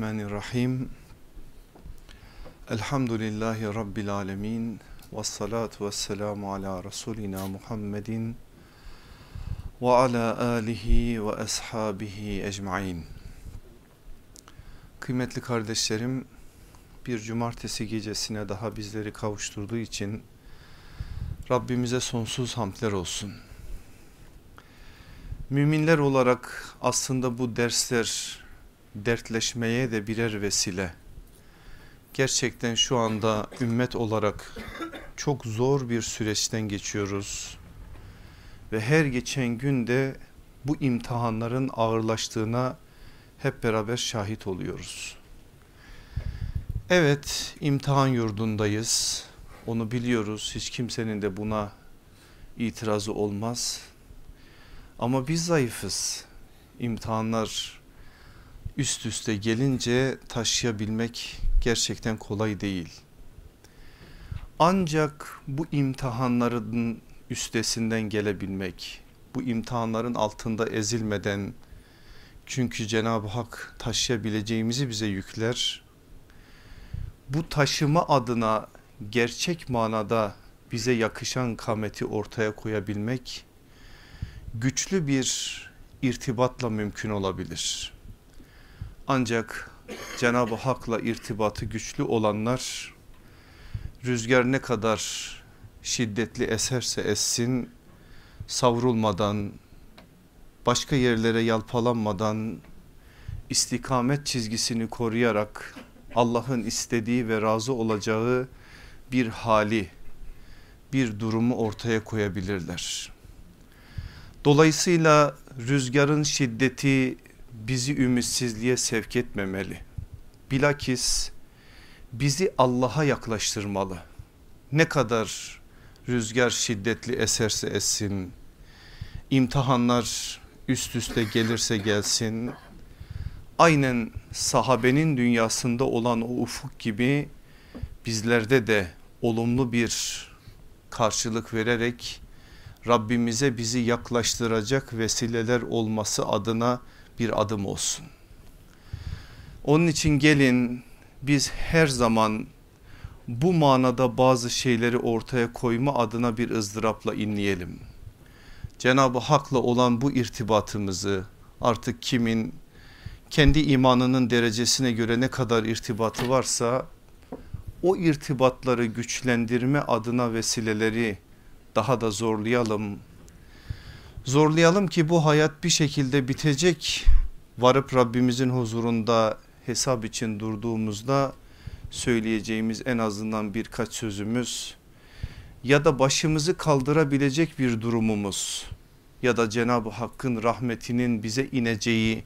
Bismillahirrahmanirrahim. Elhamdülillahi Rabbil alemin. Ve salatu ve selamu ala Resulina Muhammedin ve ala alihi ve ashabihi ecmain. Kıymetli kardeşlerim, bir cumartesi gecesine daha bizleri kavuşturduğu için Rabbimize sonsuz hamdler olsun. Müminler olarak aslında bu dersler dertleşmeye de birer vesile. Gerçekten şu anda ümmet olarak çok zor bir süreçten geçiyoruz. Ve her geçen günde bu imtihanların ağırlaştığına hep beraber şahit oluyoruz. Evet imtihan yurdundayız. Onu biliyoruz. Hiç kimsenin de buna itirazı olmaz. Ama biz zayıfız. İmtihanlar üst üste gelince taşıyabilmek gerçekten kolay değil. Ancak bu imtihanların üstesinden gelebilmek, bu imtihanların altında ezilmeden çünkü Cenab-ı Hak taşıyabileceğimizi bize yükler. Bu taşıma adına gerçek manada bize yakışan kameti ortaya koyabilmek güçlü bir irtibatla mümkün olabilir. Ancak Cenab-ı Hak'la irtibatı güçlü olanlar rüzgar ne kadar şiddetli eserse essin savrulmadan başka yerlere yalpalanmadan istikamet çizgisini koruyarak Allah'ın istediği ve razı olacağı bir hali bir durumu ortaya koyabilirler. Dolayısıyla rüzgarın şiddeti bizi ümitsizliğe sevk etmemeli. Bilakis bizi Allah'a yaklaştırmalı. Ne kadar rüzgar şiddetli eserse essin, imtihanlar üst üste gelirse gelsin, aynen sahabenin dünyasında olan o ufuk gibi bizlerde de olumlu bir karşılık vererek Rabbimize bizi yaklaştıracak vesileler olması adına bir adım olsun. Onun için gelin biz her zaman bu manada bazı şeyleri ortaya koyma adına bir ızdırapla inleyelim. Cenab-ı Hak'la olan bu irtibatımızı artık kimin kendi imanının derecesine göre ne kadar irtibatı varsa o irtibatları güçlendirme adına vesileleri daha da zorlayalım. Zorlayalım ki bu hayat bir şekilde bitecek. Varıp Rabbimizin huzurunda hesap için durduğumuzda söyleyeceğimiz en azından birkaç sözümüz ya da başımızı kaldırabilecek bir durumumuz ya da Cenab-ı Hakk'ın rahmetinin bize ineceği,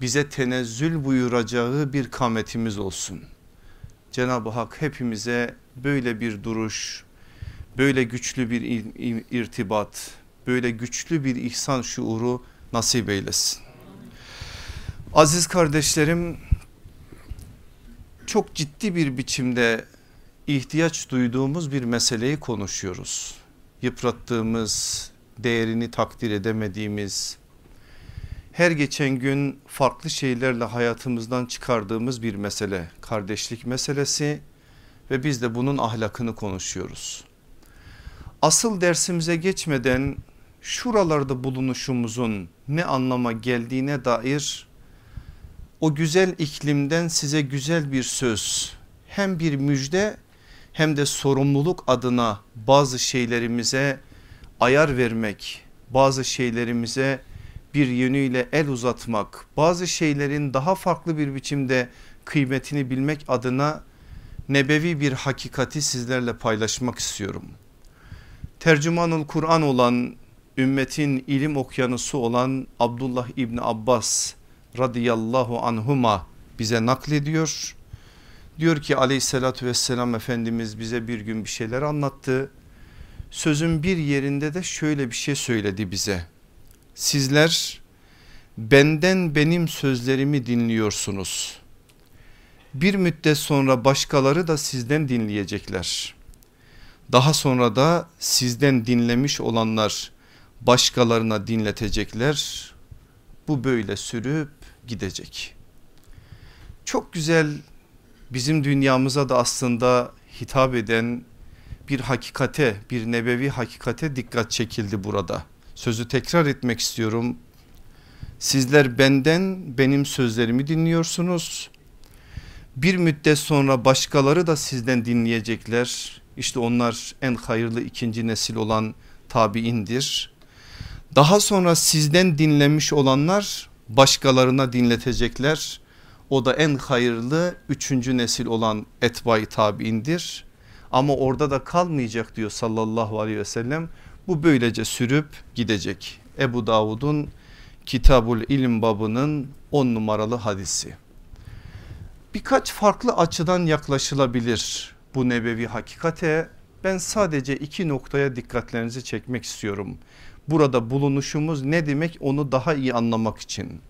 bize tenezzül buyuracağı bir kametimiz olsun. Cenab-ı Hak hepimize böyle bir duruş, böyle güçlü bir irtibat, böyle güçlü bir ihsan şuuru nasip eylesin. Aziz kardeşlerim çok ciddi bir biçimde ihtiyaç duyduğumuz bir meseleyi konuşuyoruz. Yıprattığımız, değerini takdir edemediğimiz, her geçen gün farklı şeylerle hayatımızdan çıkardığımız bir mesele. Kardeşlik meselesi ve biz de bunun ahlakını konuşuyoruz. Asıl dersimize geçmeden şuralarda bulunuşumuzun ne anlama geldiğine dair o güzel iklimden size güzel bir söz hem bir müjde hem de sorumluluk adına bazı şeylerimize ayar vermek bazı şeylerimize bir yönüyle el uzatmak bazı şeylerin daha farklı bir biçimde kıymetini bilmek adına nebevi bir hakikati sizlerle paylaşmak istiyorum. Tercümanul Kur'an olan ümmetin ilim okyanusu olan Abdullah İbni Abbas radıyallahu anhuma bize naklediyor. Diyor ki aleyhissalatü vesselam Efendimiz bize bir gün bir şeyler anlattı. Sözün bir yerinde de şöyle bir şey söyledi bize. Sizler benden benim sözlerimi dinliyorsunuz. Bir müddet sonra başkaları da sizden dinleyecekler. Daha sonra da sizden dinlemiş olanlar başkalarına dinletecekler. Bu böyle sürüp gidecek. çok güzel bizim dünyamıza da aslında hitap eden bir hakikate bir nebevi hakikate dikkat çekildi burada. Sözü tekrar etmek istiyorum. Sizler benden benim sözlerimi dinliyorsunuz. Bir müddet sonra başkaları da sizden dinleyecekler. İşte onlar en hayırlı ikinci nesil olan tabiindir. Daha sonra sizden dinlemiş olanlar başkalarına dinletecekler. O da en hayırlı üçüncü nesil olan etbay tabiindir. Ama orada da kalmayacak diyor sallallahu aleyhi ve sellem. Bu böylece sürüp gidecek. Ebu Davud'un Kitabul İlim babının on numaralı hadisi. Birkaç farklı açıdan yaklaşılabilir bu nebevi hakikate. Ben sadece iki noktaya dikkatlerinizi çekmek istiyorum. Burada bulunuşumuz ne demek onu daha iyi anlamak için.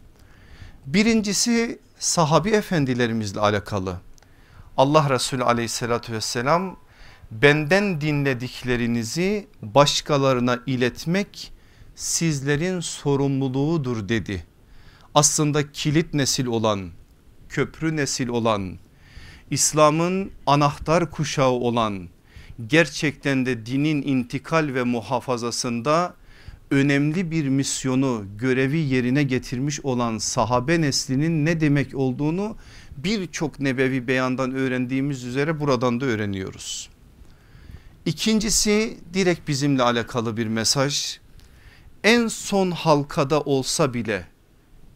Birincisi sahabi efendilerimizle alakalı. Allah Resulü aleyhissalatü vesselam benden dinlediklerinizi başkalarına iletmek sizlerin sorumluluğudur dedi. Aslında kilit nesil olan, köprü nesil olan, İslam'ın anahtar kuşağı olan, gerçekten de dinin intikal ve muhafazasında önemli bir misyonu görevi yerine getirmiş olan sahabe neslinin ne demek olduğunu birçok nebevi beyandan öğrendiğimiz üzere buradan da öğreniyoruz. İkincisi direkt bizimle alakalı bir mesaj. En son halkada olsa bile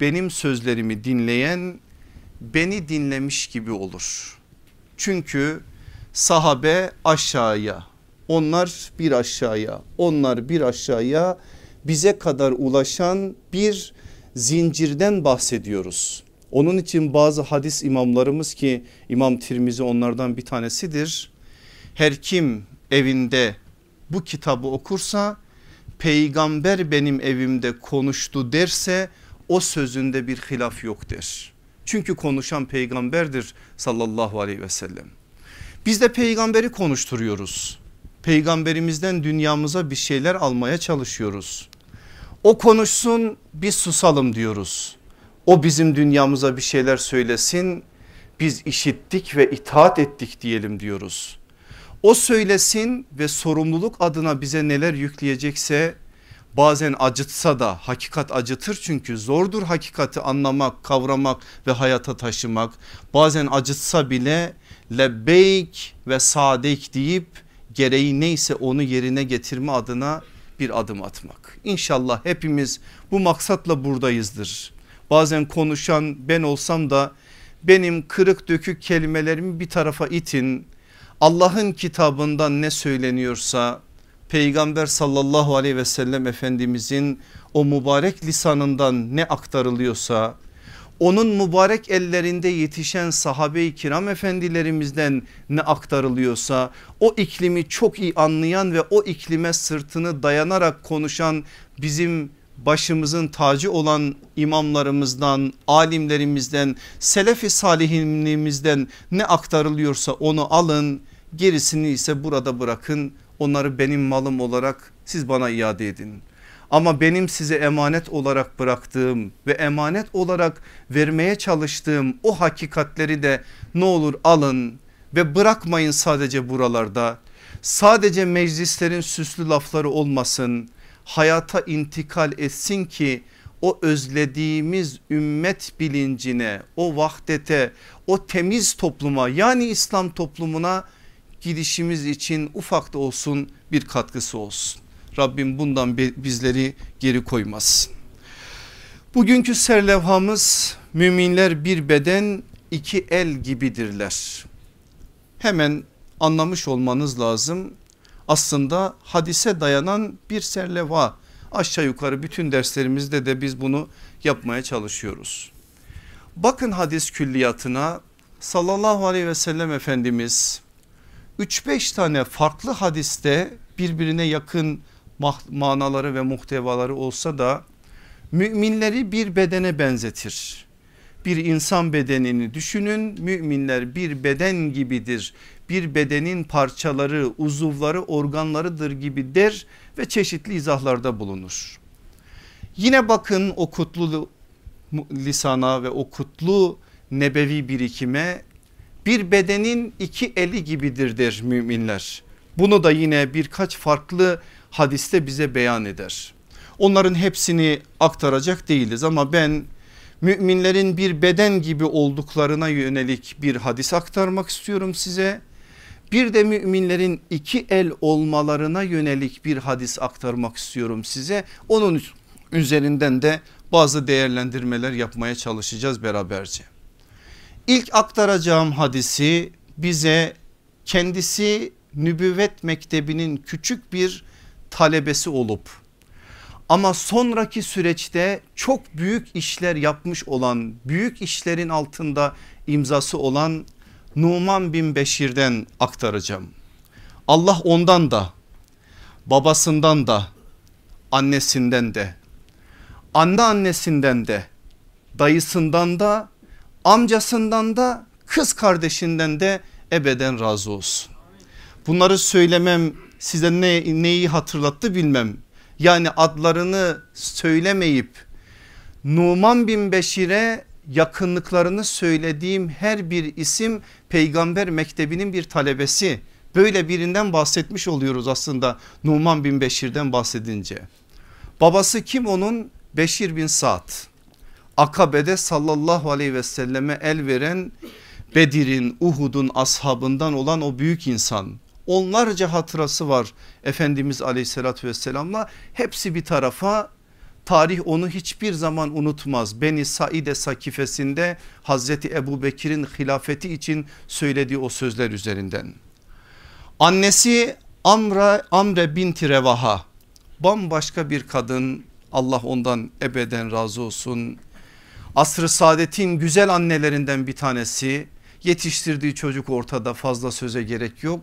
benim sözlerimi dinleyen beni dinlemiş gibi olur. Çünkü sahabe aşağıya onlar bir aşağıya onlar bir aşağıya bize kadar ulaşan bir zincirden bahsediyoruz. Onun için bazı hadis imamlarımız ki İmam Tirmizi onlardan bir tanesidir. Her kim evinde bu kitabı okursa peygamber benim evimde konuştu derse o sözünde bir hilaf yok der. Çünkü konuşan peygamberdir sallallahu aleyhi ve sellem. Biz de peygamberi konuşturuyoruz. Peygamberimizden dünyamıza bir şeyler almaya çalışıyoruz. O konuşsun biz susalım diyoruz. O bizim dünyamıza bir şeyler söylesin biz işittik ve itaat ettik diyelim diyoruz. O söylesin ve sorumluluk adına bize neler yükleyecekse bazen acıtsa da hakikat acıtır çünkü zordur hakikati anlamak kavramak ve hayata taşımak bazen acıtsa bile lebbeyk ve sadek deyip gereği neyse onu yerine getirme adına bir adım atmak. İnşallah hepimiz bu maksatla buradayızdır. Bazen konuşan ben olsam da benim kırık dökük kelimelerimi bir tarafa itin. Allah'ın kitabından ne söyleniyorsa peygamber sallallahu aleyhi ve sellem efendimizin o mübarek lisanından ne aktarılıyorsa onun mübarek ellerinde yetişen sahabe-i kiram efendilerimizden ne aktarılıyorsa o iklimi çok iyi anlayan ve o iklime sırtını dayanarak konuşan bizim başımızın tacı olan imamlarımızdan, alimlerimizden, selefi salihinimizden ne aktarılıyorsa onu alın gerisini ise burada bırakın onları benim malım olarak siz bana iade edin. Ama benim size emanet olarak bıraktığım ve emanet olarak vermeye çalıştığım o hakikatleri de ne olur alın ve bırakmayın sadece buralarda. Sadece meclislerin süslü lafları olmasın hayata intikal etsin ki o özlediğimiz ümmet bilincine o vahdete o temiz topluma yani İslam toplumuna gidişimiz için ufak da olsun bir katkısı olsun. Rabbim bundan bizleri geri koymaz. Bugünkü serlevhamız müminler bir beden iki el gibidirler. Hemen anlamış olmanız lazım. Aslında hadise dayanan bir serlevha. Aşağı yukarı bütün derslerimizde de biz bunu yapmaya çalışıyoruz. Bakın hadis külliyatına sallallahu aleyhi ve sellem Efendimiz 3-5 tane farklı hadiste birbirine yakın manaları ve muhtevaları olsa da müminleri bir bedene benzetir. Bir insan bedenini düşünün müminler bir beden gibidir. Bir bedenin parçaları uzuvları organlarıdır gibi der ve çeşitli izahlarda bulunur. Yine bakın o kutlu lisana ve o kutlu nebevi birikime bir bedenin iki eli gibidir der müminler. Bunu da yine birkaç farklı hadiste bize beyan eder. Onların hepsini aktaracak değiliz ama ben müminlerin bir beden gibi olduklarına yönelik bir hadis aktarmak istiyorum size. Bir de müminlerin iki el olmalarına yönelik bir hadis aktarmak istiyorum size. Onun üzerinden de bazı değerlendirmeler yapmaya çalışacağız beraberce. İlk aktaracağım hadisi bize kendisi nübüvvet mektebinin küçük bir talebesi olup ama sonraki süreçte çok büyük işler yapmış olan büyük işlerin altında imzası olan Numan bin Beşir'den aktaracağım. Allah ondan da babasından da annesinden de anne annesinden de dayısından da amcasından da kız kardeşinden de ebeden razı olsun. Bunları söylemem size ne, neyi hatırlattı bilmem. Yani adlarını söylemeyip Numan bin Beşir'e yakınlıklarını söylediğim her bir isim peygamber mektebinin bir talebesi. Böyle birinden bahsetmiş oluyoruz aslında Numan bin Beşir'den bahsedince. Babası kim onun? Beşir bin Sa'd. Akabe'de sallallahu aleyhi ve selleme el veren Bedir'in Uhud'un ashabından olan o büyük insan. Onlarca hatırası var Efendimiz aleyhissalatü vesselamla hepsi bir tarafa tarih onu hiçbir zaman unutmaz. Beni Saide Sakifesinde Hazreti Ebu Bekir'in hilafeti için söylediği o sözler üzerinden. Annesi Amra, Amre binti Revaha bambaşka bir kadın Allah ondan ebeden razı olsun. Asr-ı saadetin güzel annelerinden bir tanesi yetiştirdiği çocuk ortada fazla söze gerek yok.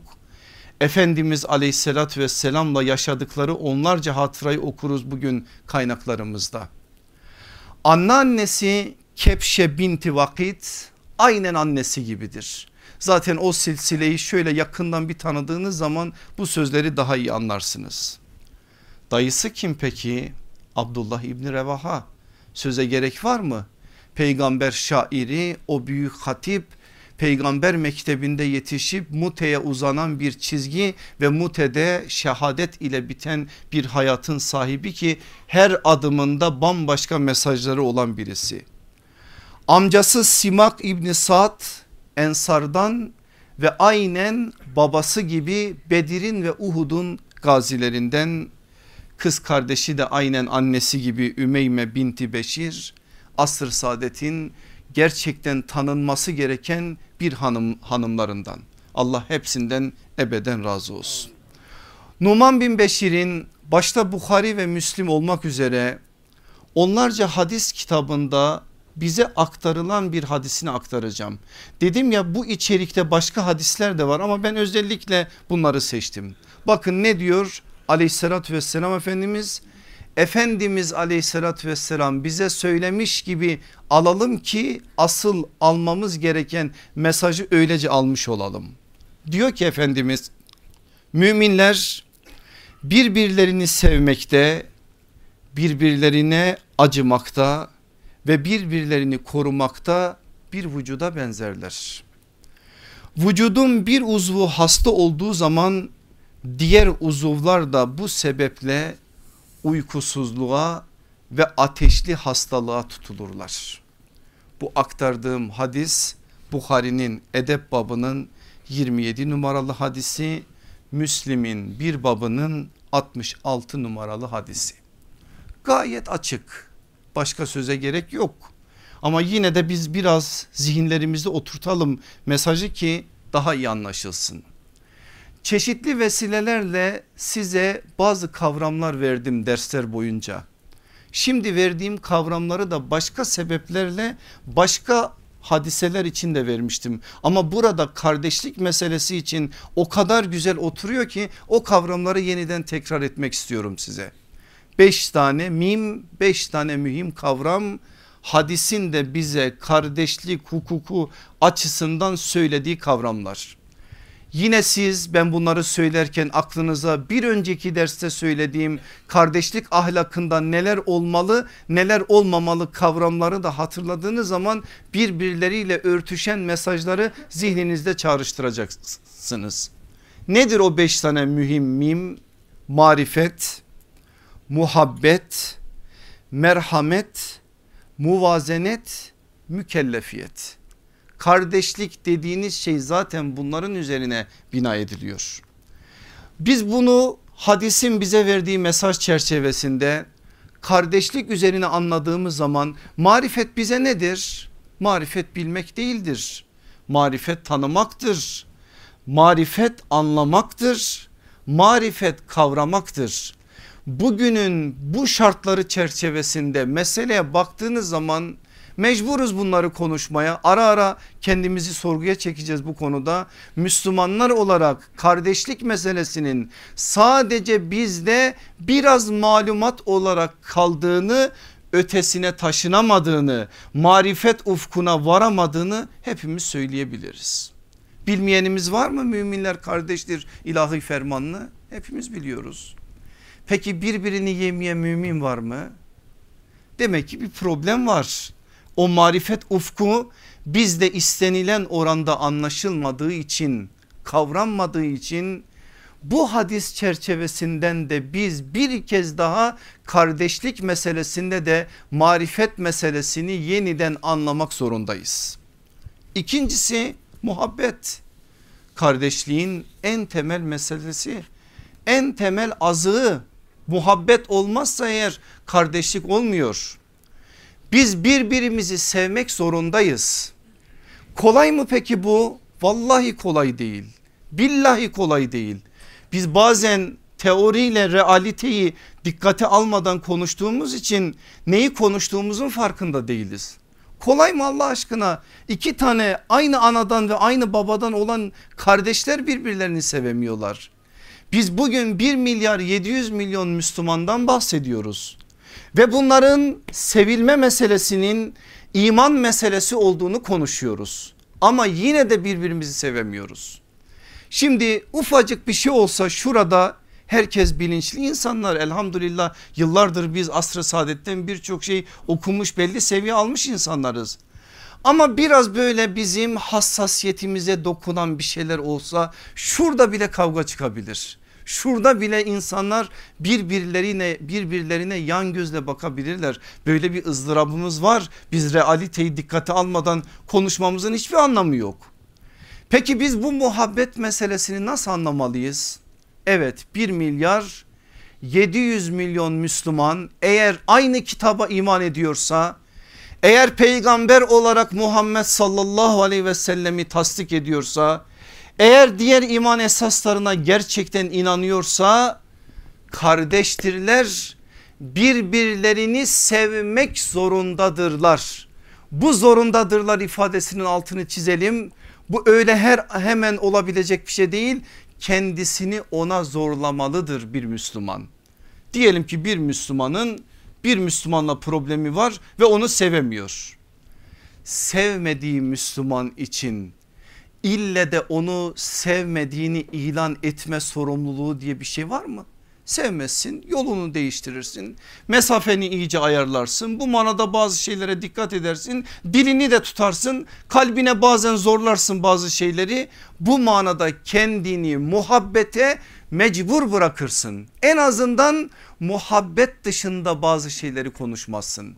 Efendimiz aleyhissalatü vesselamla yaşadıkları onlarca hatırayı okuruz bugün kaynaklarımızda. Anneannesi Kepşe binti Vakit aynen annesi gibidir. Zaten o silsileyi şöyle yakından bir tanıdığınız zaman bu sözleri daha iyi anlarsınız. Dayısı kim peki? Abdullah İbni Revaha söze gerek var mı? Peygamber şairi o büyük hatip peygamber mektebinde yetişip Mute'ye uzanan bir çizgi ve Mute'de şehadet ile biten bir hayatın sahibi ki her adımında bambaşka mesajları olan birisi. Amcası Simak İbni Sa'd Ensardan ve aynen babası gibi Bedir'in ve Uhud'un gazilerinden kız kardeşi de aynen annesi gibi Ümeyme binti Beşir asr saadetin gerçekten tanınması gereken bir hanım hanımlarından. Allah hepsinden ebeden razı olsun. Numan bin Beşir'in başta Bukhari ve Müslim olmak üzere onlarca hadis kitabında bize aktarılan bir hadisini aktaracağım. Dedim ya bu içerikte başka hadisler de var ama ben özellikle bunları seçtim. Bakın ne diyor aleyhissalatü vesselam Efendimiz Efendimiz aleyhissalatü vesselam bize söylemiş gibi alalım ki asıl almamız gereken mesajı öylece almış olalım. Diyor ki Efendimiz müminler birbirlerini sevmekte birbirlerine acımakta ve birbirlerini korumakta bir vücuda benzerler. Vücudun bir uzvu hasta olduğu zaman diğer uzuvlar da bu sebeple uykusuzluğa ve ateşli hastalığa tutulurlar. Bu aktardığım hadis Bukhari'nin edep babının 27 numaralı hadisi Müslim'in bir babının 66 numaralı hadisi. Gayet açık başka söze gerek yok ama yine de biz biraz zihinlerimizde oturtalım mesajı ki daha iyi anlaşılsın. Çeşitli vesilelerle size bazı kavramlar verdim dersler boyunca. Şimdi verdiğim kavramları da başka sebeplerle başka hadiseler için de vermiştim. Ama burada kardeşlik meselesi için o kadar güzel oturuyor ki o kavramları yeniden tekrar etmek istiyorum size. Beş tane mim beş tane mühim kavram hadisin de bize kardeşlik hukuku açısından söylediği kavramlar. Yine siz ben bunları söylerken aklınıza bir önceki derste söylediğim kardeşlik ahlakında neler olmalı neler olmamalı kavramları da hatırladığınız zaman birbirleriyle örtüşen mesajları zihninizde çağrıştıracaksınız. Nedir o beş tane mühim mim? Marifet, muhabbet, merhamet, muvazenet, mükellefiyet. Kardeşlik dediğiniz şey zaten bunların üzerine bina ediliyor. Biz bunu hadisin bize verdiği mesaj çerçevesinde kardeşlik üzerine anladığımız zaman marifet bize nedir? Marifet bilmek değildir. Marifet tanımaktır. Marifet anlamaktır. Marifet kavramaktır. Bugünün bu şartları çerçevesinde meseleye baktığınız zaman Mecburuz bunları konuşmaya ara ara kendimizi sorguya çekeceğiz bu konuda. Müslümanlar olarak kardeşlik meselesinin sadece bizde biraz malumat olarak kaldığını ötesine taşınamadığını marifet ufkuna varamadığını hepimiz söyleyebiliriz. Bilmeyenimiz var mı müminler kardeştir ilahi fermanını hepimiz biliyoruz. Peki birbirini yemeyen mümin var mı? Demek ki bir problem var o marifet ufku bizde istenilen oranda anlaşılmadığı için kavranmadığı için bu hadis çerçevesinden de biz bir kez daha kardeşlik meselesinde de marifet meselesini yeniden anlamak zorundayız. İkincisi muhabbet kardeşliğin en temel meselesi en temel azığı muhabbet olmazsa eğer kardeşlik olmuyor. Biz birbirimizi sevmek zorundayız. Kolay mı peki bu? Vallahi kolay değil. Billahi kolay değil. Biz bazen teoriyle realiteyi dikkate almadan konuştuğumuz için neyi konuştuğumuzun farkında değiliz. Kolay mı Allah aşkına? İki tane aynı anadan ve aynı babadan olan kardeşler birbirlerini sevemiyorlar. Biz bugün 1 milyar 700 milyon Müslümandan bahsediyoruz. Ve bunların sevilme meselesinin iman meselesi olduğunu konuşuyoruz. Ama yine de birbirimizi sevemiyoruz. Şimdi ufacık bir şey olsa şurada herkes bilinçli insanlar elhamdülillah yıllardır biz asr-ı saadetten birçok şey okumuş belli seviye almış insanlarız. Ama biraz böyle bizim hassasiyetimize dokunan bir şeyler olsa şurada bile kavga çıkabilir. Şurada bile insanlar birbirlerine birbirlerine yan gözle bakabilirler. Böyle bir ızdırabımız var. Biz realiteyi dikkate almadan konuşmamızın hiçbir anlamı yok. Peki biz bu muhabbet meselesini nasıl anlamalıyız? Evet 1 milyar 700 milyon Müslüman eğer aynı kitaba iman ediyorsa eğer peygamber olarak Muhammed sallallahu aleyhi ve sellemi tasdik ediyorsa eğer diğer iman esaslarına gerçekten inanıyorsa kardeştirler birbirlerini sevmek zorundadırlar. Bu zorundadırlar ifadesinin altını çizelim. Bu öyle her hemen olabilecek bir şey değil. Kendisini ona zorlamalıdır bir Müslüman. Diyelim ki bir Müslümanın bir Müslümanla problemi var ve onu sevemiyor. Sevmediği Müslüman için ille de onu sevmediğini ilan etme sorumluluğu diye bir şey var mı? Sevmezsin yolunu değiştirirsin mesafeni iyice ayarlarsın bu manada bazı şeylere dikkat edersin dilini de tutarsın kalbine bazen zorlarsın bazı şeyleri bu manada kendini muhabbete mecbur bırakırsın en azından muhabbet dışında bazı şeyleri konuşmazsın.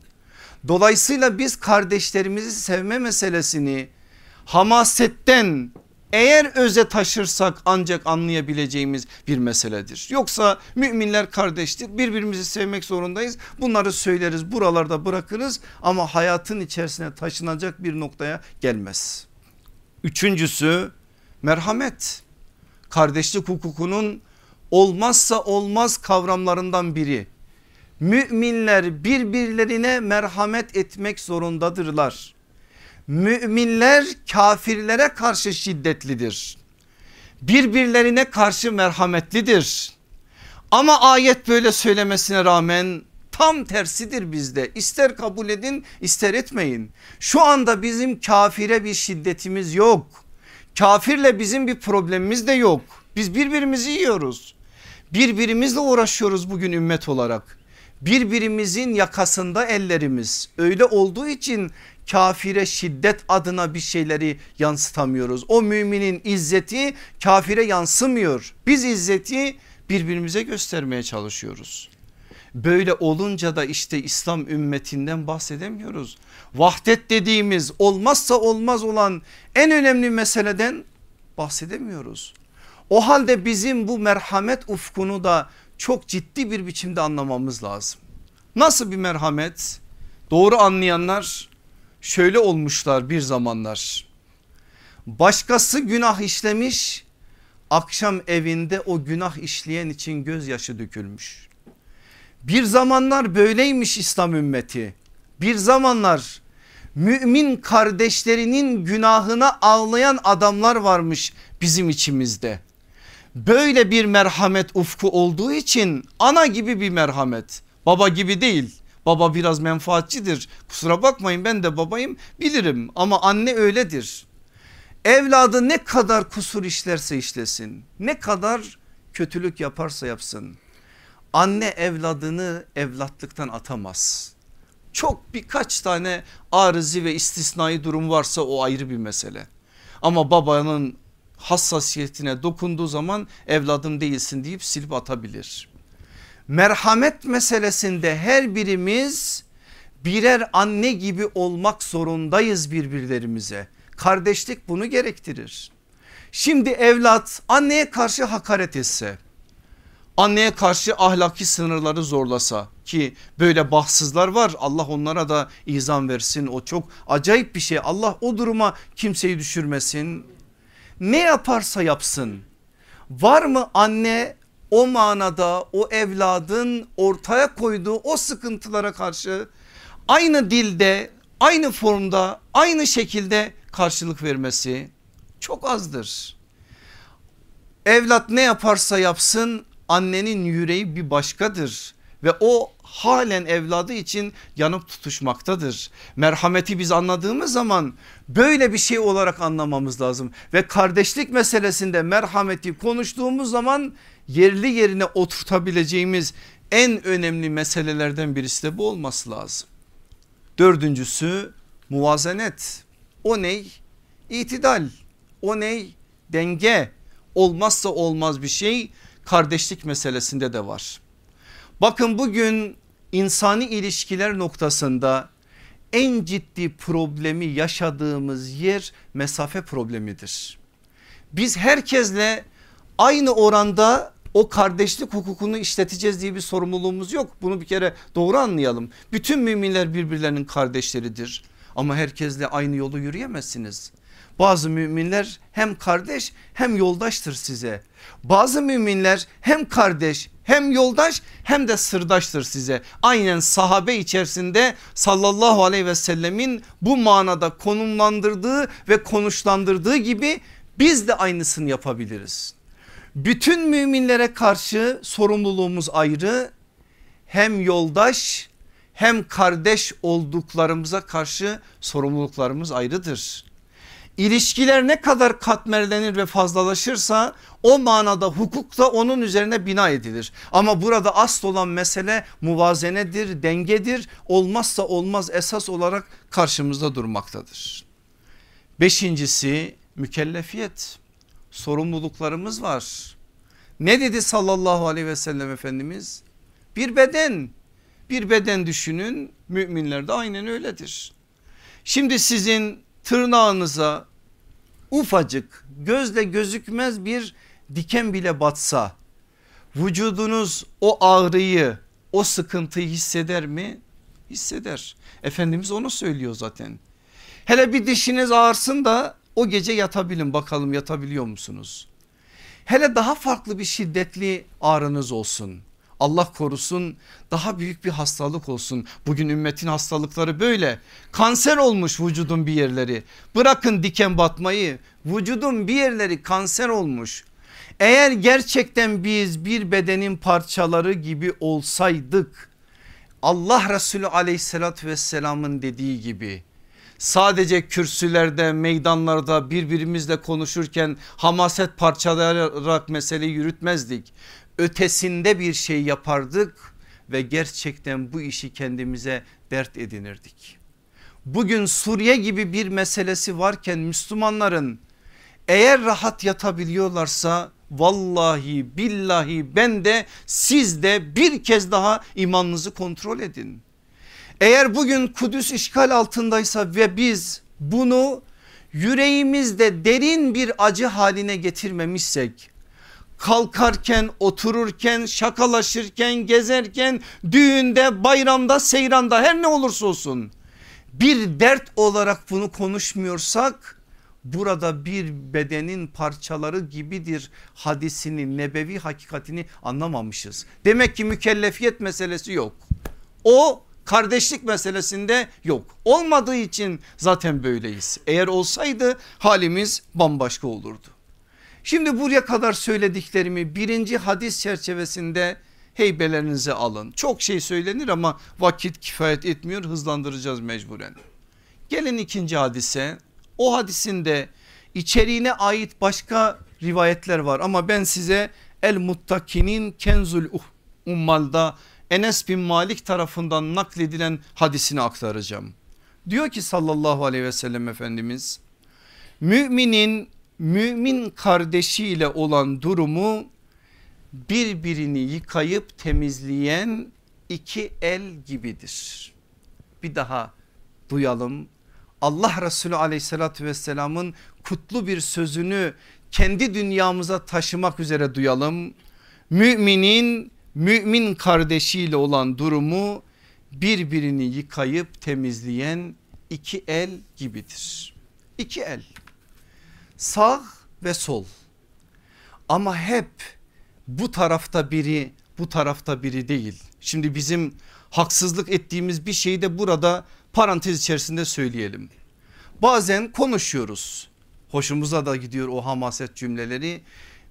Dolayısıyla biz kardeşlerimizi sevme meselesini hamasetten eğer öze taşırsak ancak anlayabileceğimiz bir meseledir. Yoksa müminler kardeştir birbirimizi sevmek zorundayız bunları söyleriz buralarda bırakırız ama hayatın içerisine taşınacak bir noktaya gelmez. Üçüncüsü merhamet kardeşlik hukukunun olmazsa olmaz kavramlarından biri. Müminler birbirlerine merhamet etmek zorundadırlar müminler kafirlere karşı şiddetlidir. Birbirlerine karşı merhametlidir. Ama ayet böyle söylemesine rağmen tam tersidir bizde. İster kabul edin ister etmeyin. Şu anda bizim kafire bir şiddetimiz yok. Kafirle bizim bir problemimiz de yok. Biz birbirimizi yiyoruz. Birbirimizle uğraşıyoruz bugün ümmet olarak. Birbirimizin yakasında ellerimiz. Öyle olduğu için kafire şiddet adına bir şeyleri yansıtamıyoruz. O müminin izzeti kafire yansımıyor. Biz izzeti birbirimize göstermeye çalışıyoruz. Böyle olunca da işte İslam ümmetinden bahsedemiyoruz. Vahdet dediğimiz olmazsa olmaz olan en önemli meseleden bahsedemiyoruz. O halde bizim bu merhamet ufkunu da çok ciddi bir biçimde anlamamız lazım. Nasıl bir merhamet? Doğru anlayanlar şöyle olmuşlar bir zamanlar. Başkası günah işlemiş akşam evinde o günah işleyen için gözyaşı dökülmüş. Bir zamanlar böyleymiş İslam ümmeti. Bir zamanlar mümin kardeşlerinin günahına ağlayan adamlar varmış bizim içimizde. Böyle bir merhamet ufku olduğu için ana gibi bir merhamet baba gibi değil. Baba biraz menfaatçidir kusura bakmayın ben de babayım bilirim ama anne öyledir. Evladı ne kadar kusur işlerse işlesin ne kadar kötülük yaparsa yapsın anne evladını evlatlıktan atamaz. Çok birkaç tane arızi ve istisnai durum varsa o ayrı bir mesele. Ama babanın hassasiyetine dokunduğu zaman evladım değilsin deyip silip atabilir. Merhamet meselesinde her birimiz birer anne gibi olmak zorundayız birbirlerimize. Kardeşlik bunu gerektirir. Şimdi evlat anneye karşı hakaret etse anneye karşı ahlaki sınırları zorlasa ki böyle bahtsızlar var Allah onlara da izan versin o çok acayip bir şey Allah o duruma kimseyi düşürmesin ne yaparsa yapsın var mı anne o manada o evladın ortaya koyduğu o sıkıntılara karşı aynı dilde aynı formda aynı şekilde karşılık vermesi çok azdır. Evlat ne yaparsa yapsın annenin yüreği bir başkadır ve o halen evladı için yanıp tutuşmaktadır. Merhameti biz anladığımız zaman böyle bir şey olarak anlamamız lazım ve kardeşlik meselesinde merhameti konuştuğumuz zaman yerli yerine oturtabileceğimiz en önemli meselelerden birisi de bu olması lazım. Dördüncüsü muvazenet. O ney? İtidal. O ney? Denge. Olmazsa olmaz bir şey kardeşlik meselesinde de var. Bakın bugün insani ilişkiler noktasında en ciddi problemi yaşadığımız yer mesafe problemidir. Biz herkesle aynı oranda o kardeşlik hukukunu işleteceğiz diye bir sorumluluğumuz yok. Bunu bir kere doğru anlayalım. Bütün müminler birbirlerinin kardeşleridir. Ama herkesle aynı yolu yürüyemezsiniz. Bazı müminler hem kardeş hem yoldaştır size. Bazı müminler hem kardeş hem yoldaş hem de sırdaştır size. Aynen sahabe içerisinde sallallahu aleyhi ve sellemin bu manada konumlandırdığı ve konuşlandırdığı gibi biz de aynısını yapabiliriz. Bütün müminlere karşı sorumluluğumuz ayrı. Hem yoldaş hem kardeş olduklarımıza karşı sorumluluklarımız ayrıdır. İlişkiler ne kadar katmerlenir ve fazlalaşırsa o manada hukuk da onun üzerine bina edilir. Ama burada asıl olan mesele muvazenedir, dengedir. Olmazsa olmaz esas olarak karşımızda durmaktadır. Beşincisi mükellefiyet. Sorumluluklarımız var. Ne dedi sallallahu aleyhi ve sellem Efendimiz? Bir beden, bir beden düşünün müminler de aynen öyledir. Şimdi sizin tırnağınıza ufacık gözle gözükmez bir diken bile batsa vücudunuz o ağrıyı o sıkıntıyı hisseder mi? Hisseder. Efendimiz onu söylüyor zaten. Hele bir dişiniz ağırsın da o gece yatabilin bakalım yatabiliyor musunuz? Hele daha farklı bir şiddetli ağrınız olsun. Allah korusun daha büyük bir hastalık olsun. Bugün ümmetin hastalıkları böyle. Kanser olmuş vücudun bir yerleri. Bırakın diken batmayı. Vücudun bir yerleri kanser olmuş. Eğer gerçekten biz bir bedenin parçaları gibi olsaydık Allah Resulü aleyhissalatü vesselamın dediği gibi sadece kürsülerde meydanlarda birbirimizle konuşurken hamaset parçalayarak meseleyi yürütmezdik. Ötesinde bir şey yapardık ve gerçekten bu işi kendimize dert edinirdik. Bugün Suriye gibi bir meselesi varken Müslümanların eğer rahat yatabiliyorlarsa vallahi billahi ben de siz de bir kez daha imanınızı kontrol edin. Eğer bugün Kudüs işgal altındaysa ve biz bunu yüreğimizde derin bir acı haline getirmemişsek kalkarken otururken şakalaşırken gezerken düğünde bayramda seyranda her ne olursa olsun bir dert olarak bunu konuşmuyorsak burada bir bedenin parçaları gibidir hadisini nebevi hakikatini anlamamışız. Demek ki mükellefiyet meselesi yok. O kardeşlik meselesinde yok. Olmadığı için zaten böyleyiz. Eğer olsaydı halimiz bambaşka olurdu. Şimdi buraya kadar söylediklerimi birinci hadis çerçevesinde heybelerinize alın. Çok şey söylenir ama vakit kifayet etmiyor hızlandıracağız mecburen. Gelin ikinci hadise o hadisinde içeriğine ait başka rivayetler var ama ben size El Muttakinin Kenzul Ummal'da Enes bin Malik tarafından nakledilen hadisini aktaracağım. Diyor ki sallallahu aleyhi ve sellem Efendimiz müminin mümin kardeşiyle olan durumu birbirini yıkayıp temizleyen iki el gibidir. Bir daha duyalım. Allah Resulü aleyhissalatü vesselamın kutlu bir sözünü kendi dünyamıza taşımak üzere duyalım. Müminin mümin kardeşiyle olan durumu birbirini yıkayıp temizleyen iki el gibidir. İki el sağ ve sol ama hep bu tarafta biri bu tarafta biri değil. Şimdi bizim haksızlık ettiğimiz bir şeyi de burada parantez içerisinde söyleyelim. Bazen konuşuyoruz hoşumuza da gidiyor o hamaset cümleleri.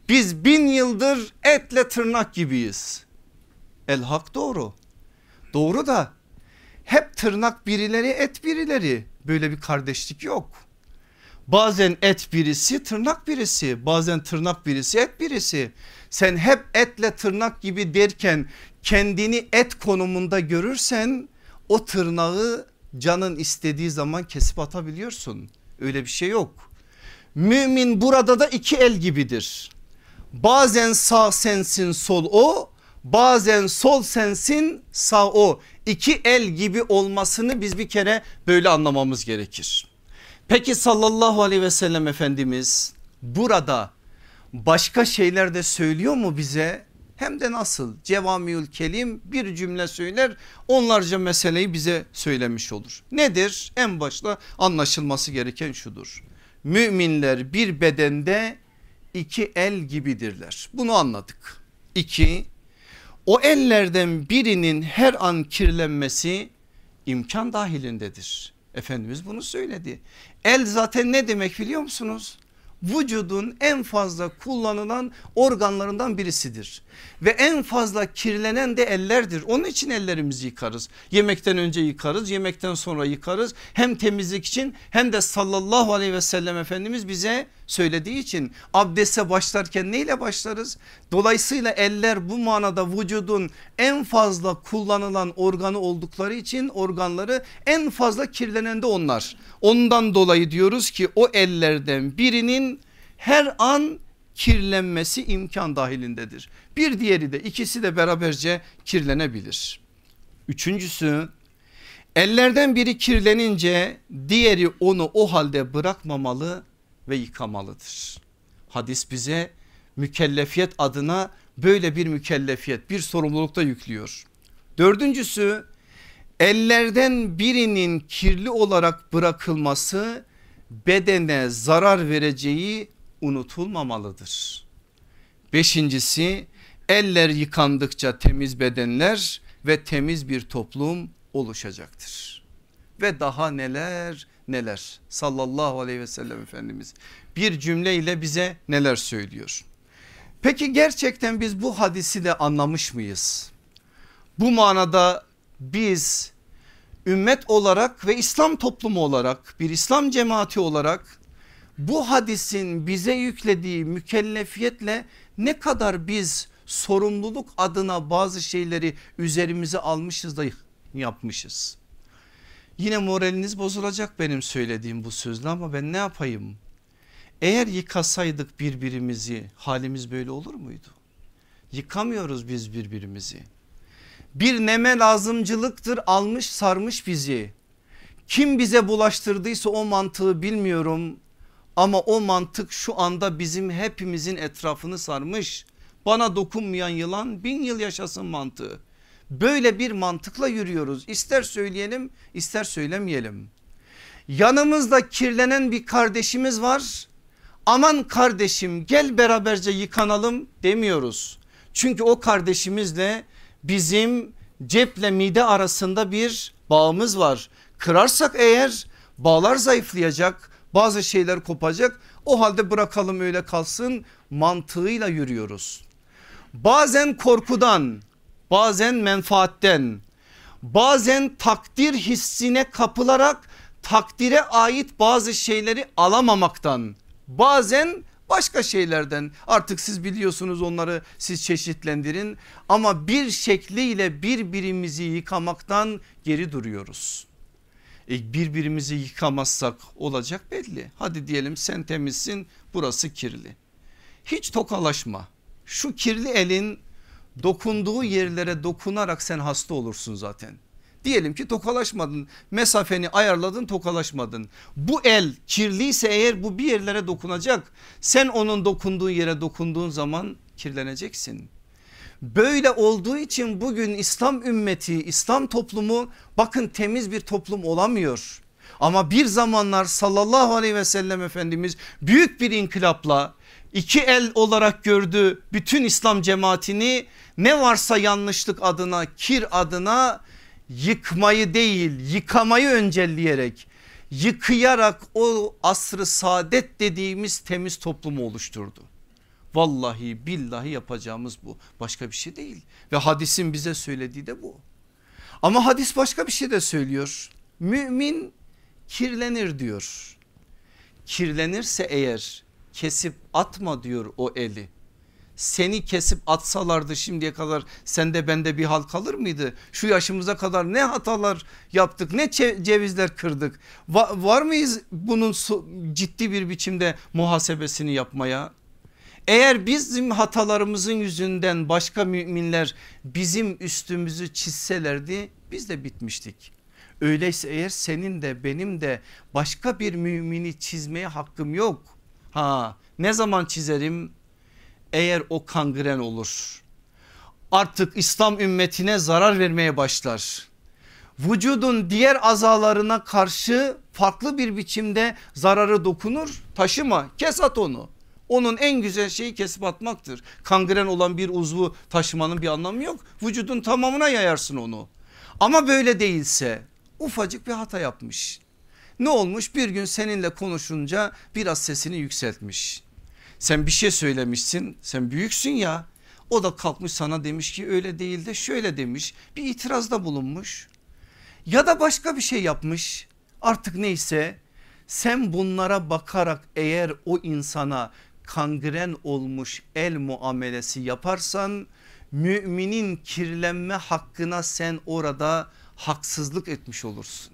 Biz bin yıldır etle tırnak gibiyiz. El hak doğru. Doğru da hep tırnak birileri et birileri böyle bir kardeşlik yok. Bazen et birisi tırnak birisi bazen tırnak birisi et birisi. Sen hep etle tırnak gibi derken kendini et konumunda görürsen o tırnağı canın istediği zaman kesip atabiliyorsun. Öyle bir şey yok. Mümin burada da iki el gibidir. Bazen sağ sensin sol o bazen sol sensin sağ o. İki el gibi olmasını biz bir kere böyle anlamamız gerekir. Peki sallallahu aleyhi ve sellem Efendimiz burada başka şeyler de söylüyor mu bize? Hem de nasıl cevamiül kelim bir cümle söyler onlarca meseleyi bize söylemiş olur. Nedir? En başta anlaşılması gereken şudur. Müminler bir bedende iki el gibidirler. Bunu anladık. İki, o ellerden birinin her an kirlenmesi imkan dahilindedir. Efendimiz bunu söyledi. El zaten ne demek biliyor musunuz? Vücudun en fazla kullanılan organlarından birisidir. Ve en fazla kirlenen de ellerdir. Onun için ellerimizi yıkarız. Yemekten önce yıkarız, yemekten sonra yıkarız. Hem temizlik için hem de sallallahu aleyhi ve sellem Efendimiz bize söylediği için abdeste başlarken neyle başlarız? Dolayısıyla eller bu manada vücudun en fazla kullanılan organı oldukları için organları en fazla kirlenen de onlar. Ondan dolayı diyoruz ki o ellerden birinin her an kirlenmesi imkan dahilindedir. Bir diğeri de ikisi de beraberce kirlenebilir. Üçüncüsü ellerden biri kirlenince diğeri onu o halde bırakmamalı ve yıkamalıdır. Hadis bize mükellefiyet adına böyle bir mükellefiyet bir sorumlulukta yüklüyor. Dördüncüsü ellerden birinin kirli olarak bırakılması bedene zarar vereceği unutulmamalıdır. Beşincisi eller yıkandıkça temiz bedenler ve temiz bir toplum oluşacaktır. Ve daha neler neler sallallahu aleyhi ve sellem Efendimiz bir cümleyle bize neler söylüyor. Peki gerçekten biz bu hadisi de anlamış mıyız? Bu manada biz ümmet olarak ve İslam toplumu olarak bir İslam cemaati olarak bu hadisin bize yüklediği mükellefiyetle ne kadar biz sorumluluk adına bazı şeyleri üzerimize almışız da yapmışız. Yine moraliniz bozulacak benim söylediğim bu sözle ama ben ne yapayım? Eğer yıkasaydık birbirimizi halimiz böyle olur muydu? Yıkamıyoruz biz birbirimizi. Bir neme lazımcılıktır almış sarmış bizi. Kim bize bulaştırdıysa o mantığı bilmiyorum ama o mantık şu anda bizim hepimizin etrafını sarmış. Bana dokunmayan yılan bin yıl yaşasın mantığı. Böyle bir mantıkla yürüyoruz. İster söyleyelim ister söylemeyelim. Yanımızda kirlenen bir kardeşimiz var. Aman kardeşim gel beraberce yıkanalım demiyoruz. Çünkü o kardeşimizle bizim ceple mide arasında bir bağımız var. Kırarsak eğer bağlar zayıflayacak bazı şeyler kopacak o halde bırakalım öyle kalsın mantığıyla yürüyoruz. Bazen korkudan bazen menfaatten bazen takdir hissine kapılarak takdire ait bazı şeyleri alamamaktan bazen başka şeylerden artık siz biliyorsunuz onları siz çeşitlendirin ama bir şekliyle birbirimizi yıkamaktan geri duruyoruz. E birbirimizi yıkamazsak olacak belli. Hadi diyelim sen temizsin burası kirli. Hiç tokalaşma. Şu kirli elin dokunduğu yerlere dokunarak sen hasta olursun zaten. Diyelim ki tokalaşmadın mesafeni ayarladın tokalaşmadın. Bu el kirliyse eğer bu bir yerlere dokunacak. Sen onun dokunduğu yere dokunduğun zaman kirleneceksin. Böyle olduğu için bugün İslam ümmeti İslam toplumu bakın temiz bir toplum olamıyor. Ama bir zamanlar sallallahu aleyhi ve sellem Efendimiz büyük bir inkılapla iki el olarak gördü bütün İslam cemaatini ne varsa yanlışlık adına kir adına yıkmayı değil yıkamayı öncelleyerek yıkayarak o asrı saadet dediğimiz temiz toplumu oluşturdu. Vallahi billahi yapacağımız bu başka bir şey değil ve hadisin bize söylediği de bu. Ama hadis başka bir şey de söylüyor. Mümin kirlenir diyor. Kirlenirse eğer kesip atma diyor o eli seni kesip atsalardı şimdiye kadar sende bende bir hal kalır mıydı? Şu yaşımıza kadar ne hatalar yaptık ne cevizler kırdık. Va var mıyız bunun ciddi bir biçimde muhasebesini yapmaya? Eğer bizim hatalarımızın yüzünden başka müminler bizim üstümüzü çizselerdi biz de bitmiştik. Öyleyse eğer senin de benim de başka bir mümini çizmeye hakkım yok. Ha ne zaman çizerim? Eğer o kangren olur artık İslam ümmetine zarar vermeye başlar. Vücudun diğer azalarına karşı farklı bir biçimde zararı dokunur taşıma kes at onu. Onun en güzel şeyi kesip atmaktır. Kangren olan bir uzvu taşımanın bir anlamı yok. Vücudun tamamına yayarsın onu. Ama böyle değilse ufacık bir hata yapmış. Ne olmuş bir gün seninle konuşunca biraz sesini yükseltmiş. Sen bir şey söylemişsin sen büyüksün ya. O da kalkmış sana demiş ki öyle değil de şöyle demiş bir itirazda bulunmuş. Ya da başka bir şey yapmış. Artık neyse sen bunlara bakarak eğer o insana kangren olmuş el muamelesi yaparsan müminin kirlenme hakkına sen orada haksızlık etmiş olursun.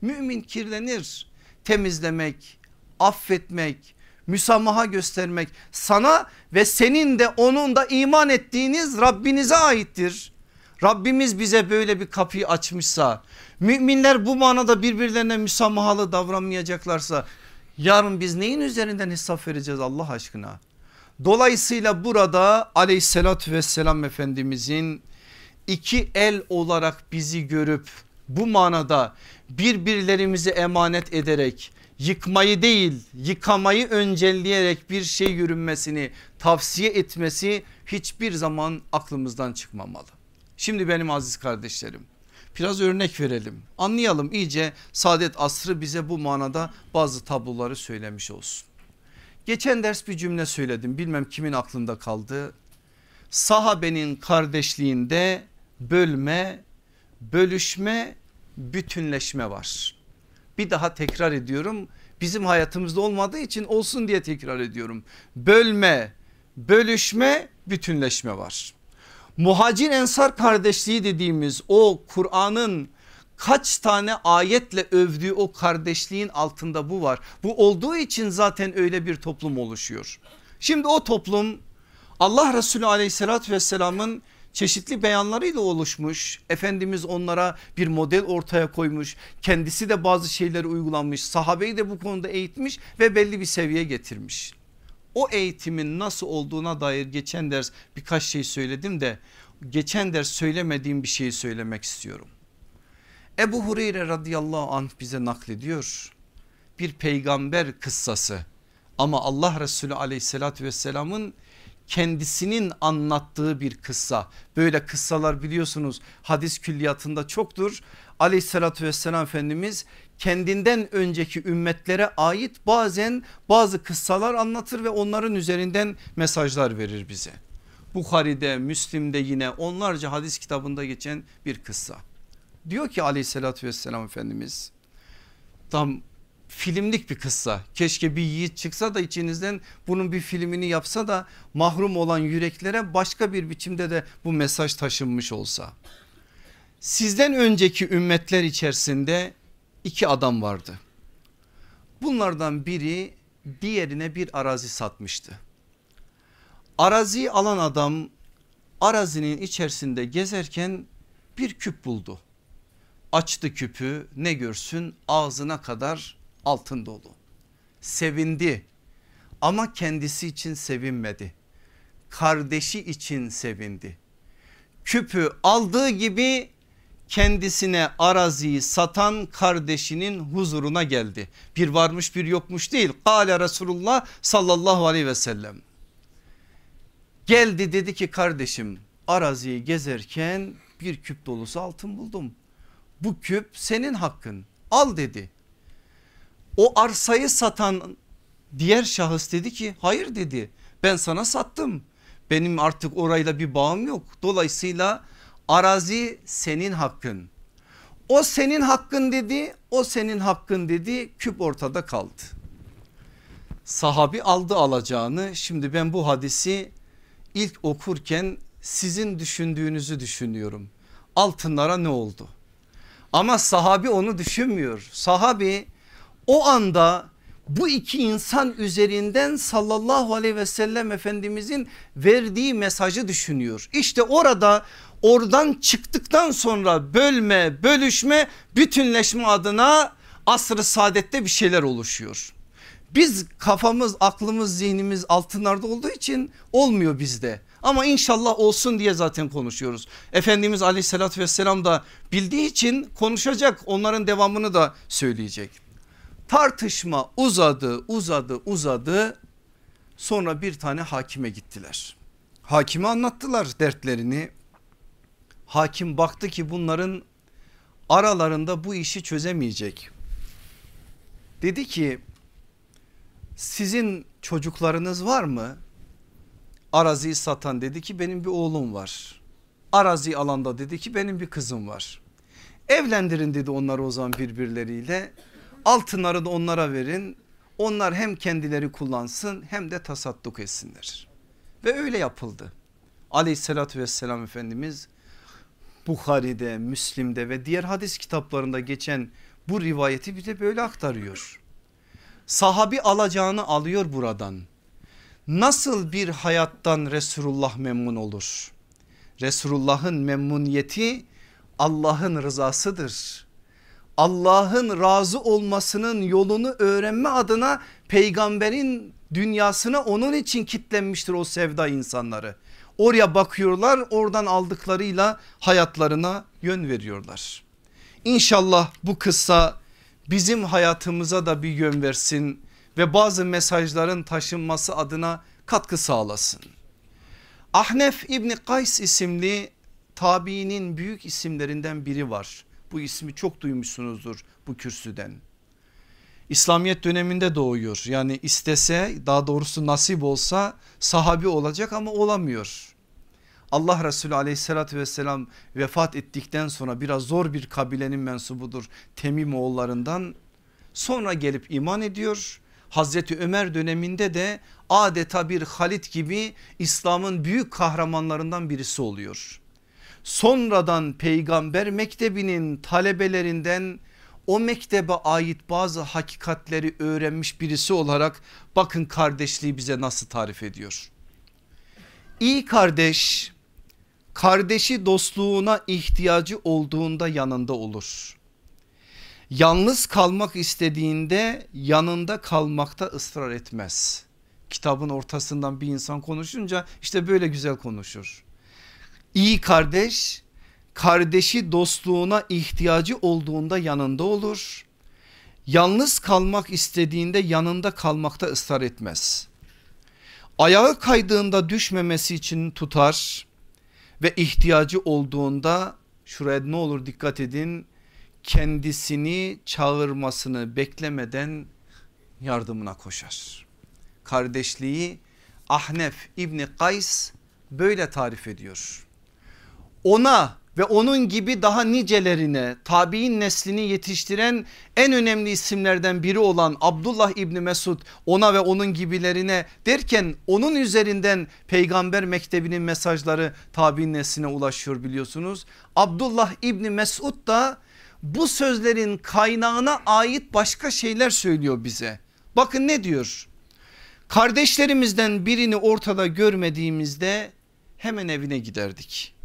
Mümin kirlenir. Temizlemek affetmek müsamaha göstermek sana ve senin de onun da iman ettiğiniz Rabbinize aittir. Rabbimiz bize böyle bir kapıyı açmışsa müminler bu manada birbirlerine müsamahalı davranmayacaklarsa yarın biz neyin üzerinden hesap vereceğiz Allah aşkına? Dolayısıyla burada aleyhissalatü vesselam efendimizin iki el olarak bizi görüp bu manada birbirlerimizi emanet ederek yıkmayı değil yıkamayı öncelleyerek bir şey yürünmesini tavsiye etmesi hiçbir zaman aklımızdan çıkmamalı. Şimdi benim aziz kardeşlerim biraz örnek verelim anlayalım iyice saadet asrı bize bu manada bazı tabloları söylemiş olsun. Geçen ders bir cümle söyledim bilmem kimin aklında kaldı. Sahabenin kardeşliğinde bölme, bölüşme bütünleşme var. Bir daha tekrar ediyorum bizim hayatımızda olmadığı için olsun diye tekrar ediyorum. Bölme, bölüşme, bütünleşme var. Muhacir ensar kardeşliği dediğimiz o Kur'an'ın kaç tane ayetle övdüğü o kardeşliğin altında bu var. Bu olduğu için zaten öyle bir toplum oluşuyor. Şimdi o toplum Allah Resulü aleyhissalatü vesselamın çeşitli beyanlarıyla oluşmuş. Efendimiz onlara bir model ortaya koymuş. Kendisi de bazı şeyleri uygulanmış. Sahabeyi de bu konuda eğitmiş ve belli bir seviyeye getirmiş. O eğitimin nasıl olduğuna dair geçen ders birkaç şey söyledim de geçen ders söylemediğim bir şeyi söylemek istiyorum. Ebu Hureyre radıyallahu anh bize naklediyor. Bir peygamber kıssası ama Allah Resulü aleyhissalatü vesselamın kendisinin anlattığı bir kıssa. Böyle kıssalar biliyorsunuz hadis külliyatında çoktur. Aleyhissalatü vesselam Efendimiz kendinden önceki ümmetlere ait bazen bazı kıssalar anlatır ve onların üzerinden mesajlar verir bize. Bukhari'de, Müslim'de yine onlarca hadis kitabında geçen bir kıssa. Diyor ki aleyhissalatü vesselam Efendimiz tam filmlik bir kıssa. Keşke bir yiğit çıksa da içinizden bunun bir filmini yapsa da mahrum olan yüreklere başka bir biçimde de bu mesaj taşınmış olsa. Sizden önceki ümmetler içerisinde iki adam vardı. Bunlardan biri diğerine bir arazi satmıştı. Araziyi alan adam arazinin içerisinde gezerken bir küp buldu. Açtı küpü ne görsün ağzına kadar altın dolu. Sevindi ama kendisi için sevinmedi. Kardeşi için sevindi. Küpü aldığı gibi kendisine araziyi satan kardeşinin huzuruna geldi. Bir varmış bir yokmuş değil. Kale Resulullah sallallahu aleyhi ve sellem. Geldi dedi ki kardeşim araziyi gezerken bir küp dolusu altın buldum. Bu küp senin hakkın al dedi. O arsayı satan diğer şahıs dedi ki hayır dedi ben sana sattım. Benim artık orayla bir bağım yok. Dolayısıyla arazi senin hakkın. O senin hakkın dedi o senin hakkın dedi küp ortada kaldı. Sahabi aldı alacağını şimdi ben bu hadisi ilk okurken sizin düşündüğünüzü düşünüyorum. Altınlara ne oldu? Ama sahabi onu düşünmüyor. Sahabi o anda bu iki insan üzerinden sallallahu aleyhi ve sellem efendimizin verdiği mesajı düşünüyor. İşte orada oradan çıktıktan sonra bölme, bölüşme, bütünleşme adına asrı saadette bir şeyler oluşuyor. Biz kafamız, aklımız, zihnimiz altınlarda olduğu için olmuyor bizde. Ama inşallah olsun diye zaten konuşuyoruz. Efendimiz aleyhissalatü vesselam da bildiği için konuşacak onların devamını da söyleyecek. Tartışma uzadı uzadı uzadı sonra bir tane hakime gittiler. Hakime anlattılar dertlerini. Hakim baktı ki bunların aralarında bu işi çözemeyecek. Dedi ki sizin çocuklarınız var mı? Araziyi satan dedi ki benim bir oğlum var. Arazi alanda dedi ki benim bir kızım var. Evlendirin dedi onları o zaman birbirleriyle altınları da onlara verin. Onlar hem kendileri kullansın hem de tasadduk etsinler. Ve öyle yapıldı. Aleyhissalatü vesselam Efendimiz Bukhari'de, Müslim'de ve diğer hadis kitaplarında geçen bu rivayeti bize böyle aktarıyor. Sahabi alacağını alıyor buradan. Nasıl bir hayattan Resulullah memnun olur? Resulullah'ın memnuniyeti Allah'ın rızasıdır. Allah'ın razı olmasının yolunu öğrenme adına peygamberin dünyasına onun için kitlenmiştir o sevda insanları. Oraya bakıyorlar oradan aldıklarıyla hayatlarına yön veriyorlar. İnşallah bu kıssa bizim hayatımıza da bir yön versin ve bazı mesajların taşınması adına katkı sağlasın. Ahnef İbni Kays isimli tabiinin büyük isimlerinden biri var. Bu ismi çok duymuşsunuzdur bu kürsüden. İslamiyet döneminde doğuyor. Yani istese daha doğrusu nasip olsa sahabi olacak ama olamıyor. Allah Resulü aleyhissalatü vesselam vefat ettikten sonra biraz zor bir kabilenin mensubudur Temim oğullarından. Sonra gelip iman ediyor. Hazreti Ömer döneminde de adeta bir Halit gibi İslam'ın büyük kahramanlarından birisi oluyor. Sonradan peygamber mektebinin talebelerinden o mektebe ait bazı hakikatleri öğrenmiş birisi olarak bakın kardeşliği bize nasıl tarif ediyor. İyi kardeş kardeşi dostluğuna ihtiyacı olduğunda yanında olur. Yalnız kalmak istediğinde yanında kalmakta ısrar etmez. Kitabın ortasından bir insan konuşunca işte böyle güzel konuşur. İyi kardeş kardeşi dostluğuna ihtiyacı olduğunda yanında olur. Yalnız kalmak istediğinde yanında kalmakta ısrar etmez. Ayağı kaydığında düşmemesi için tutar ve ihtiyacı olduğunda şuraya ne olur dikkat edin kendisini çağırmasını beklemeden yardımına koşar. Kardeşliği Ahnef İbni Kays böyle tarif ediyor. Ona ve onun gibi daha nicelerine tabi'in neslini yetiştiren en önemli isimlerden biri olan Abdullah İbni Mesud ona ve onun gibilerine derken onun üzerinden peygamber mektebinin mesajları tabi'in nesline ulaşıyor biliyorsunuz. Abdullah İbni Mesud da bu sözlerin kaynağına ait başka şeyler söylüyor bize. Bakın ne diyor? Kardeşlerimizden birini ortada görmediğimizde hemen evine giderdik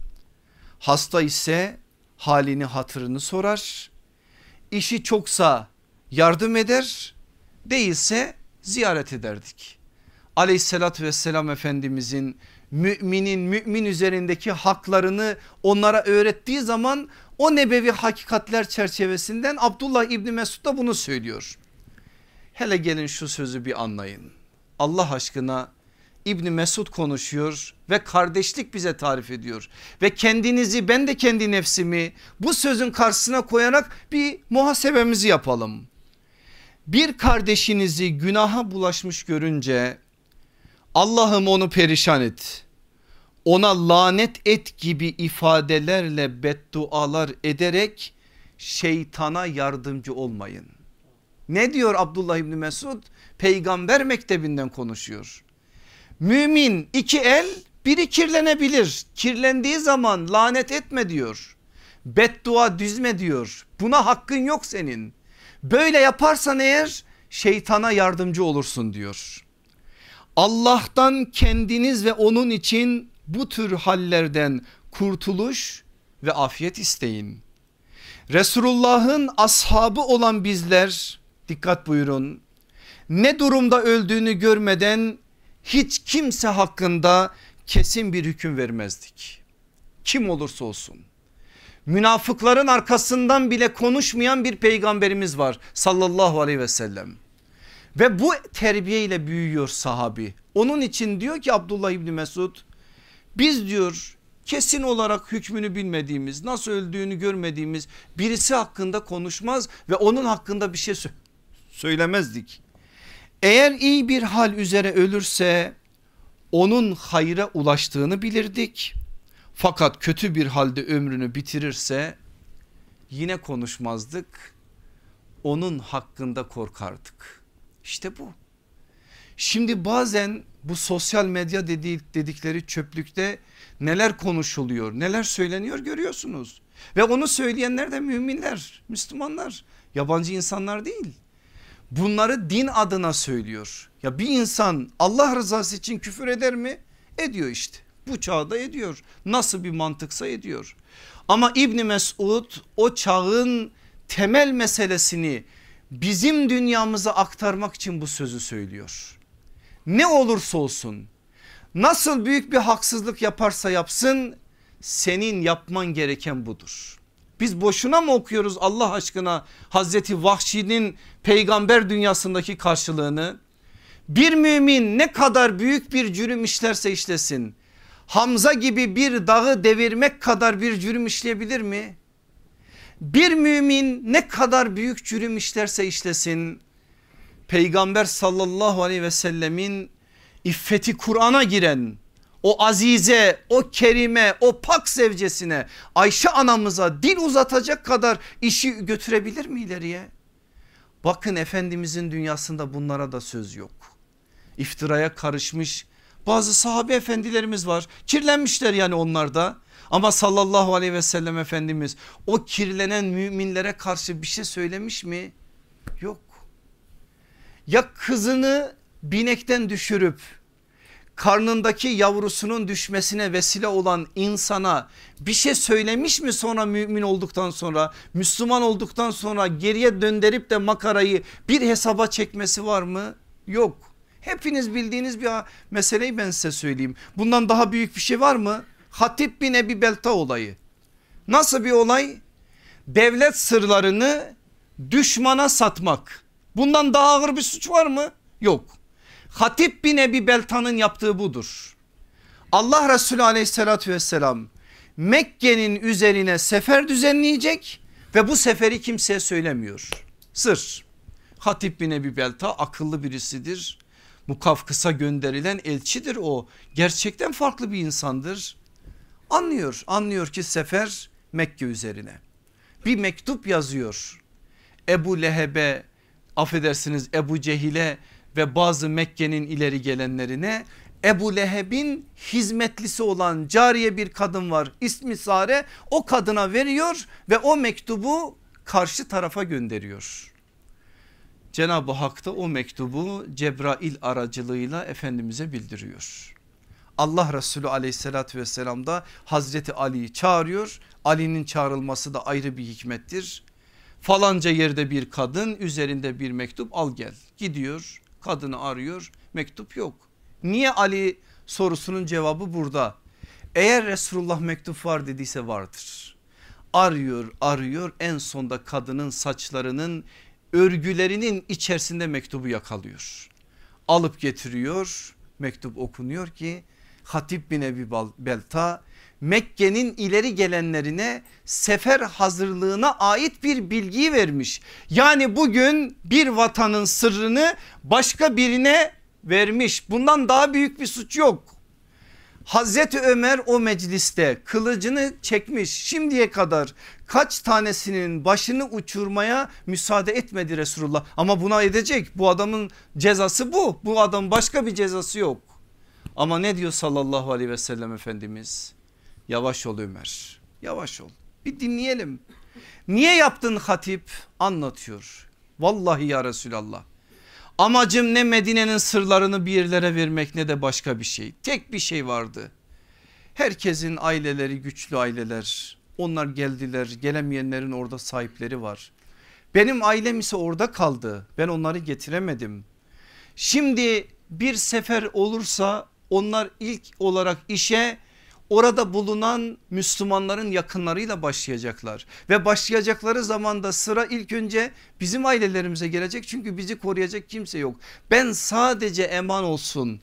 Hasta ise halini hatırını sorar. İşi çoksa yardım eder değilse ziyaret ederdik. Aleyhissalatü vesselam Efendimizin müminin mümin üzerindeki haklarını onlara öğrettiği zaman o nebevi hakikatler çerçevesinden Abdullah İbni Mesud da bunu söylüyor. Hele gelin şu sözü bir anlayın. Allah aşkına İbni Mesud konuşuyor ve kardeşlik bize tarif ediyor. Ve kendinizi ben de kendi nefsimi bu sözün karşısına koyarak bir muhasebemizi yapalım. Bir kardeşinizi günaha bulaşmış görünce Allah'ım onu perişan et. Ona lanet et gibi ifadelerle beddualar ederek şeytana yardımcı olmayın. Ne diyor Abdullah İbni Mesud? Peygamber mektebinden konuşuyor. Mümin iki el biri kirlenebilir. Kirlendiği zaman lanet etme diyor. Beddua düzme diyor. Buna hakkın yok senin. Böyle yaparsan eğer şeytana yardımcı olursun diyor. Allah'tan kendiniz ve onun için bu tür hallerden kurtuluş ve afiyet isteyin. Resulullah'ın ashabı olan bizler dikkat buyurun ne durumda öldüğünü görmeden hiç kimse hakkında kesin bir hüküm vermezdik. Kim olursa olsun. Münafıkların arkasından bile konuşmayan bir peygamberimiz var sallallahu aleyhi ve sellem. Ve bu terbiyeyle büyüyor sahabi. Onun için diyor ki Abdullah İbni Mesud biz diyor kesin olarak hükmünü bilmediğimiz nasıl öldüğünü görmediğimiz birisi hakkında konuşmaz ve onun hakkında bir şey söylemezdik. Eğer iyi bir hal üzere ölürse onun hayra ulaştığını bilirdik. Fakat kötü bir halde ömrünü bitirirse yine konuşmazdık. Onun hakkında korkardık. İşte bu. Şimdi bazen bu sosyal medya dedik, dedikleri çöplükte neler konuşuluyor neler söyleniyor görüyorsunuz. Ve onu söyleyenler de müminler Müslümanlar yabancı insanlar değil bunları din adına söylüyor. Ya bir insan Allah rızası için küfür eder mi? Ediyor işte. Bu çağda ediyor. Nasıl bir mantıksa ediyor. Ama İbni Mesud o çağın temel meselesini bizim dünyamıza aktarmak için bu sözü söylüyor. Ne olursa olsun nasıl büyük bir haksızlık yaparsa yapsın senin yapman gereken budur. Biz boşuna mı okuyoruz Allah aşkına Hazreti Vahşi'nin peygamber dünyasındaki karşılığını? Bir mümin ne kadar büyük bir cürüm işlerse işlesin. Hamza gibi bir dağı devirmek kadar bir cürüm işleyebilir mi? Bir mümin ne kadar büyük cürüm işlerse işlesin. Peygamber sallallahu aleyhi ve sellemin iffeti Kur'an'a giren o azize, o kerime, o pak sevcesine Ayşe anamıza dil uzatacak kadar işi götürebilir mi ileriye? Bakın Efendimizin dünyasında bunlara da söz yok. İftiraya karışmış bazı sahabe efendilerimiz var. Kirlenmişler yani onlar da. Ama sallallahu aleyhi ve sellem Efendimiz o kirlenen müminlere karşı bir şey söylemiş mi? Yok. Ya kızını binekten düşürüp karnındaki yavrusunun düşmesine vesile olan insana bir şey söylemiş mi sonra mümin olduktan sonra Müslüman olduktan sonra geriye döndürüp de makarayı bir hesaba çekmesi var mı? Yok. Hepiniz bildiğiniz bir meseleyi ben size söyleyeyim. Bundan daha büyük bir şey var mı? Hatip bin Ebi Belta olayı. Nasıl bir olay? Devlet sırlarını düşmana satmak. Bundan daha ağır bir suç var mı? Yok. Hatip bin Ebi Belta'nın yaptığı budur. Allah Resulü aleyhissalatü vesselam Mekke'nin üzerine sefer düzenleyecek ve bu seferi kimseye söylemiyor. Sır. Hatip bin Ebi Belta akıllı birisidir. Mukafkıs'a gönderilen elçidir o. Gerçekten farklı bir insandır. Anlıyor anlıyor ki sefer Mekke üzerine. Bir mektup yazıyor. Ebu Leheb'e affedersiniz Ebu Cehil'e ve bazı Mekke'nin ileri gelenlerine Ebu Leheb'in hizmetlisi olan cariye bir kadın var ismi Sare o kadına veriyor ve o mektubu karşı tarafa gönderiyor. Cenab-ı Hak da o mektubu Cebrail aracılığıyla Efendimiz'e bildiriyor. Allah Resulü aleyhissalatü vesselam da Hazreti Ali'yi çağırıyor. Ali'nin çağrılması da ayrı bir hikmettir. Falanca yerde bir kadın üzerinde bir mektup al gel gidiyor kadını arıyor mektup yok. Niye Ali sorusunun cevabı burada. Eğer Resulullah mektup var dediyse vardır. Arıyor arıyor en sonda kadının saçlarının örgülerinin içerisinde mektubu yakalıyor. Alıp getiriyor mektup okunuyor ki Hatip bin Ebi Belta Mekke'nin ileri gelenlerine sefer hazırlığına ait bir bilgiyi vermiş. Yani bugün bir vatanın sırrını başka birine vermiş. Bundan daha büyük bir suç yok. Hazreti Ömer o mecliste kılıcını çekmiş şimdiye kadar kaç tanesinin başını uçurmaya müsaade etmedi Resulullah. Ama buna edecek bu adamın cezası bu bu adam başka bir cezası yok. Ama ne diyor sallallahu aleyhi ve sellem Efendimiz? Yavaş ol Ömer yavaş ol bir dinleyelim. Niye yaptın hatip anlatıyor. Vallahi ya Resulallah amacım ne Medine'nin sırlarını bir yerlere vermek ne de başka bir şey. Tek bir şey vardı. Herkesin aileleri güçlü aileler onlar geldiler gelemeyenlerin orada sahipleri var. Benim ailem ise orada kaldı ben onları getiremedim. Şimdi bir sefer olursa onlar ilk olarak işe orada bulunan Müslümanların yakınlarıyla başlayacaklar. Ve başlayacakları zaman da sıra ilk önce bizim ailelerimize gelecek. Çünkü bizi koruyacak kimse yok. Ben sadece eman olsun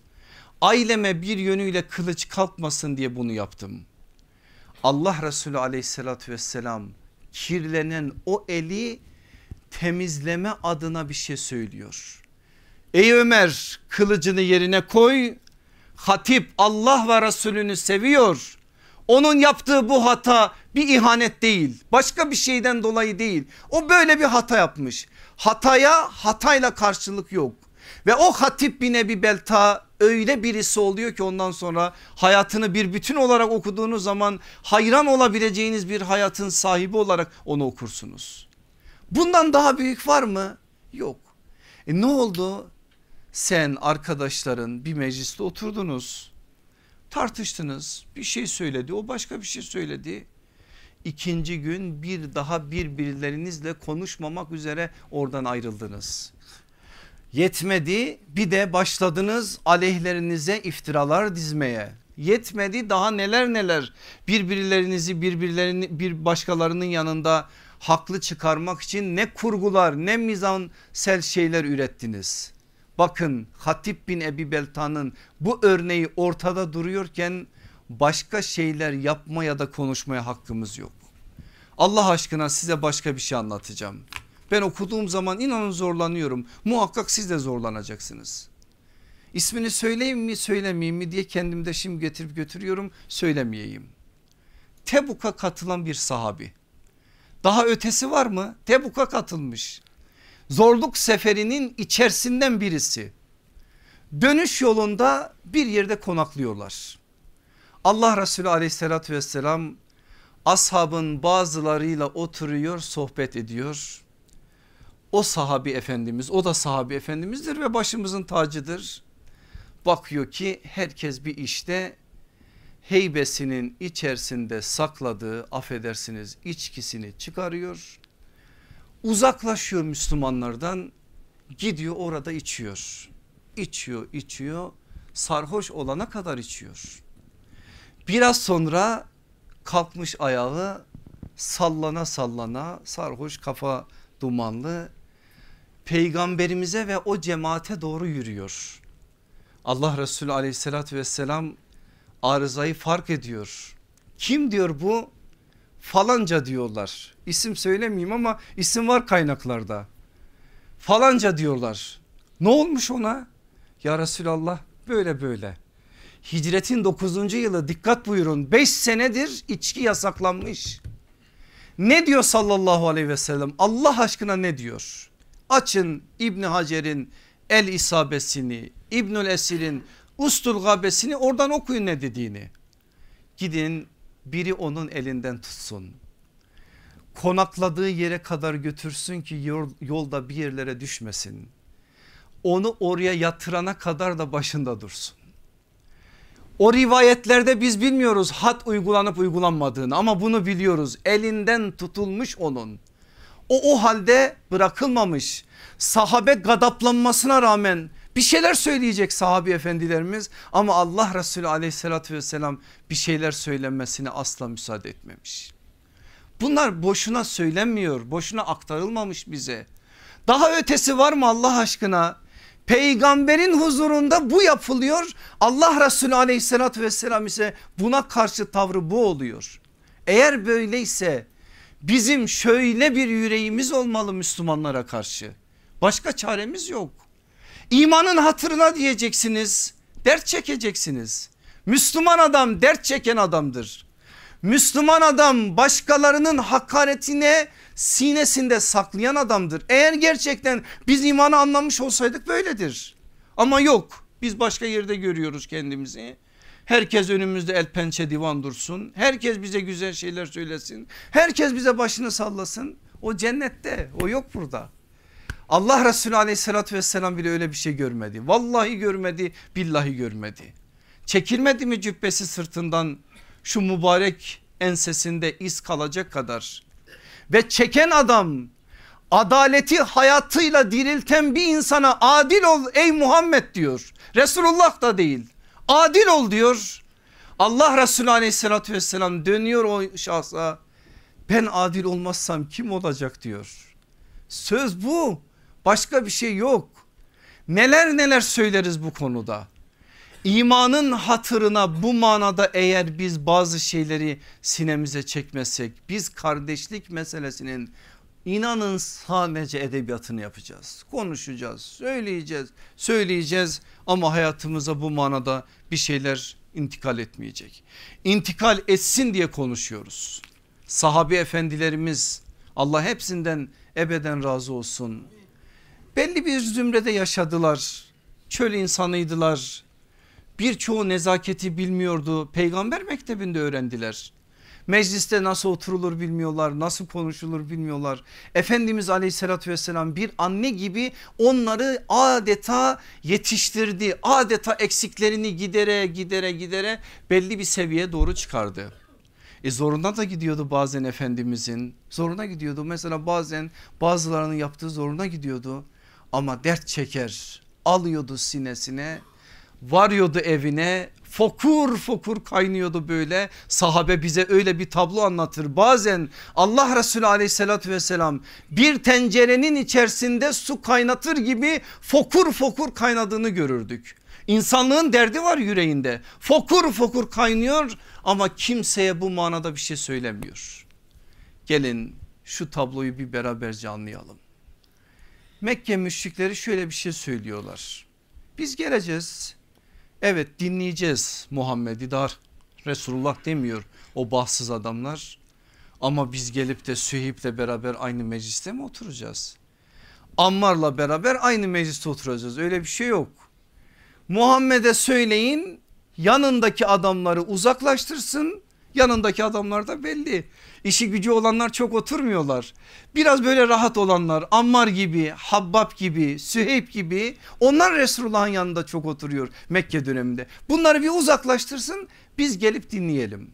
aileme bir yönüyle kılıç kalkmasın diye bunu yaptım. Allah Resulü aleyhissalatü vesselam kirlenen o eli temizleme adına bir şey söylüyor. Ey Ömer kılıcını yerine koy hatip Allah ve Resulünü seviyor. Onun yaptığı bu hata bir ihanet değil başka bir şeyden dolayı değil o böyle bir hata yapmış hataya hatayla karşılık yok ve o hatip bin Ebi Belta öyle birisi oluyor ki ondan sonra hayatını bir bütün olarak okuduğunuz zaman hayran olabileceğiniz bir hayatın sahibi olarak onu okursunuz. Bundan daha büyük var mı? Yok. E ne oldu? Sen arkadaşların bir mecliste oturdunuz. Tartıştınız bir şey söyledi o başka bir şey söyledi. İkinci gün bir daha birbirlerinizle konuşmamak üzere oradan ayrıldınız. Yetmedi bir de başladınız aleyhlerinize iftiralar dizmeye. Yetmedi daha neler neler birbirlerinizi birbirlerini bir başkalarının yanında haklı çıkarmak için ne kurgular ne mizansel şeyler ürettiniz. Bakın Hatip bin Ebi Belta'nın bu örneği ortada duruyorken başka şeyler yapmaya da konuşmaya hakkımız yok. Allah aşkına size başka bir şey anlatacağım. Ben okuduğum zaman inanın zorlanıyorum. Muhakkak siz de zorlanacaksınız. İsmini söyleyeyim mi söylemeyeyim mi diye kendimde şimdi getirip götürüyorum söylemeyeyim. Tebuk'a katılan bir sahabi. Daha ötesi var mı? Tebuk'a katılmış. Zorluk seferinin içerisinden birisi. Dönüş yolunda bir yerde konaklıyorlar. Allah Resulü aleyhissalatü vesselam ashabın bazılarıyla oturuyor sohbet ediyor. O sahabi efendimiz o da sahabi efendimizdir ve başımızın tacıdır. Bakıyor ki herkes bir işte heybesinin içerisinde sakladığı affedersiniz içkisini çıkarıyor. Uzaklaşıyor Müslümanlardan gidiyor orada içiyor. İçiyor içiyor sarhoş olana kadar içiyor. Biraz sonra kalkmış ayağı sallana sallana sarhoş kafa dumanlı peygamberimize ve o cemaate doğru yürüyor. Allah Resulü aleyhissalatü vesselam arızayı fark ediyor. Kim diyor bu? Falanca diyorlar. İsim söylemeyeyim ama isim var kaynaklarda. Falanca diyorlar. Ne olmuş ona? Ya Resulallah böyle böyle. Hicretin 9. yılı dikkat buyurun 5 senedir içki yasaklanmış. Ne diyor sallallahu aleyhi ve sellem Allah aşkına ne diyor? Açın İbni Hacer'in El isabesini İbnül Esir'in Ustul gabesini oradan okuyun ne dediğini. Gidin biri onun elinden tutsun. Konakladığı yere kadar götürsün ki yolda bir yerlere düşmesin. Onu oraya yatırana kadar da başında dursun. O rivayetlerde biz bilmiyoruz hat uygulanıp uygulanmadığını ama bunu biliyoruz. Elinden tutulmuş onun. O o halde bırakılmamış. Sahabe gadaplanmasına rağmen bir şeyler söyleyecek sahabi efendilerimiz ama Allah Resulü aleyhissalatü vesselam bir şeyler söylenmesine asla müsaade etmemiş. Bunlar boşuna söylenmiyor boşuna aktarılmamış bize. Daha ötesi var mı Allah aşkına? Peygamberin huzurunda bu yapılıyor. Allah Resulü aleyhissalatü vesselam ise buna karşı tavrı bu oluyor. Eğer böyleyse bizim şöyle bir yüreğimiz olmalı Müslümanlara karşı. Başka çaremiz yok. İmanın hatırına diyeceksiniz dert çekeceksiniz. Müslüman adam dert çeken adamdır. Müslüman adam başkalarının hakaretine sinesinde saklayan adamdır. Eğer gerçekten biz imanı anlamış olsaydık böyledir. Ama yok biz başka yerde görüyoruz kendimizi. Herkes önümüzde el pençe divan dursun. Herkes bize güzel şeyler söylesin. Herkes bize başını sallasın. O cennette o yok burada. Allah Resulü aleyhissalatü vesselam bile öyle bir şey görmedi. Vallahi görmedi billahi görmedi. Çekilmedi mi cübbesi sırtından şu mübarek ensesinde iz kalacak kadar. Ve çeken adam adaleti hayatıyla dirilten bir insana adil ol ey Muhammed diyor. Resulullah da değil adil ol diyor. Allah Resulü aleyhissalatü vesselam dönüyor o şahsa ben adil olmazsam kim olacak diyor. Söz bu başka bir şey yok. Neler neler söyleriz bu konuda. İmanın hatırına bu manada eğer biz bazı şeyleri sinemize çekmezsek biz kardeşlik meselesinin inanın sadece edebiyatını yapacağız. Konuşacağız, söyleyeceğiz, söyleyeceğiz ama hayatımıza bu manada bir şeyler intikal etmeyecek. İntikal etsin diye konuşuyoruz. Sahabi efendilerimiz Allah hepsinden ebeden razı olsun. Belli bir zümrede yaşadılar. Çöl insanıydılar Birçoğu nezaketi bilmiyordu. Peygamber mektebinde öğrendiler. Mecliste nasıl oturulur bilmiyorlar nasıl konuşulur bilmiyorlar. Efendimiz aleyhissalatü vesselam bir anne gibi onları adeta yetiştirdi. Adeta eksiklerini gidere gidere gidere belli bir seviyeye doğru çıkardı. E zoruna da gidiyordu bazen Efendimizin zoruna gidiyordu mesela bazen bazılarının yaptığı zoruna gidiyordu ama dert çeker alıyordu sinesine varıyordu evine fokur fokur kaynıyordu böyle sahabe bize öyle bir tablo anlatır bazen Allah Resulü aleyhissalatü vesselam bir tencerenin içerisinde su kaynatır gibi fokur fokur kaynadığını görürdük. İnsanlığın derdi var yüreğinde fokur fokur kaynıyor ama kimseye bu manada bir şey söylemiyor. Gelin şu tabloyu bir beraberce anlayalım. Mekke müşrikleri şöyle bir şey söylüyorlar Biz geleceğiz. Evet dinleyeceğiz Muhammed'i dar Resulullah demiyor o bahtsız adamlar. Ama biz gelip de Süheyb'le beraber aynı mecliste mi oturacağız? Ammar'la beraber aynı mecliste oturacağız öyle bir şey yok. Muhammed'e söyleyin yanındaki adamları uzaklaştırsın yanındaki adamlar da belli. İşi gücü olanlar çok oturmuyorlar. Biraz böyle rahat olanlar Ammar gibi, Habbab gibi, Süheyb gibi onlar Resulullah'ın yanında çok oturuyor Mekke döneminde. Bunları bir uzaklaştırsın biz gelip dinleyelim.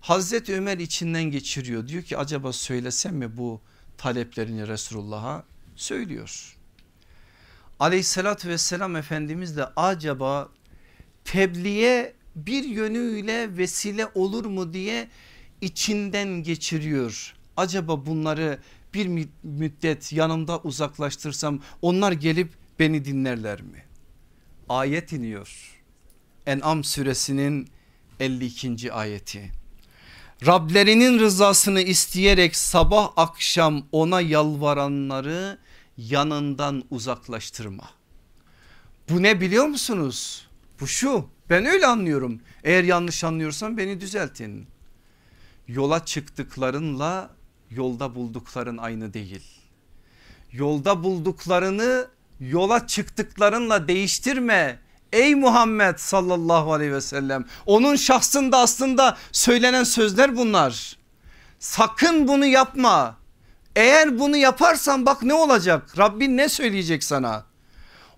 Hazreti Ömer içinden geçiriyor diyor ki acaba söylesem mi bu taleplerini Resulullah'a söylüyor. Aleyhissalatü vesselam Efendimiz de acaba tebliğe bir yönüyle vesile olur mu diye içinden geçiriyor. Acaba bunları bir müddet yanımda uzaklaştırsam onlar gelip beni dinlerler mi? Ayet iniyor. En'am suresinin 52. ayeti. Rablerinin rızasını isteyerek sabah akşam ona yalvaranları yanından uzaklaştırma. Bu ne biliyor musunuz? Bu şu ben öyle anlıyorum. Eğer yanlış anlıyorsam beni düzeltin. Yola çıktıklarınla yolda buldukların aynı değil. Yolda bulduklarını yola çıktıklarınla değiştirme. Ey Muhammed sallallahu aleyhi ve sellem onun şahsında aslında söylenen sözler bunlar. Sakın bunu yapma. Eğer bunu yaparsan bak ne olacak? Rabbin ne söyleyecek sana?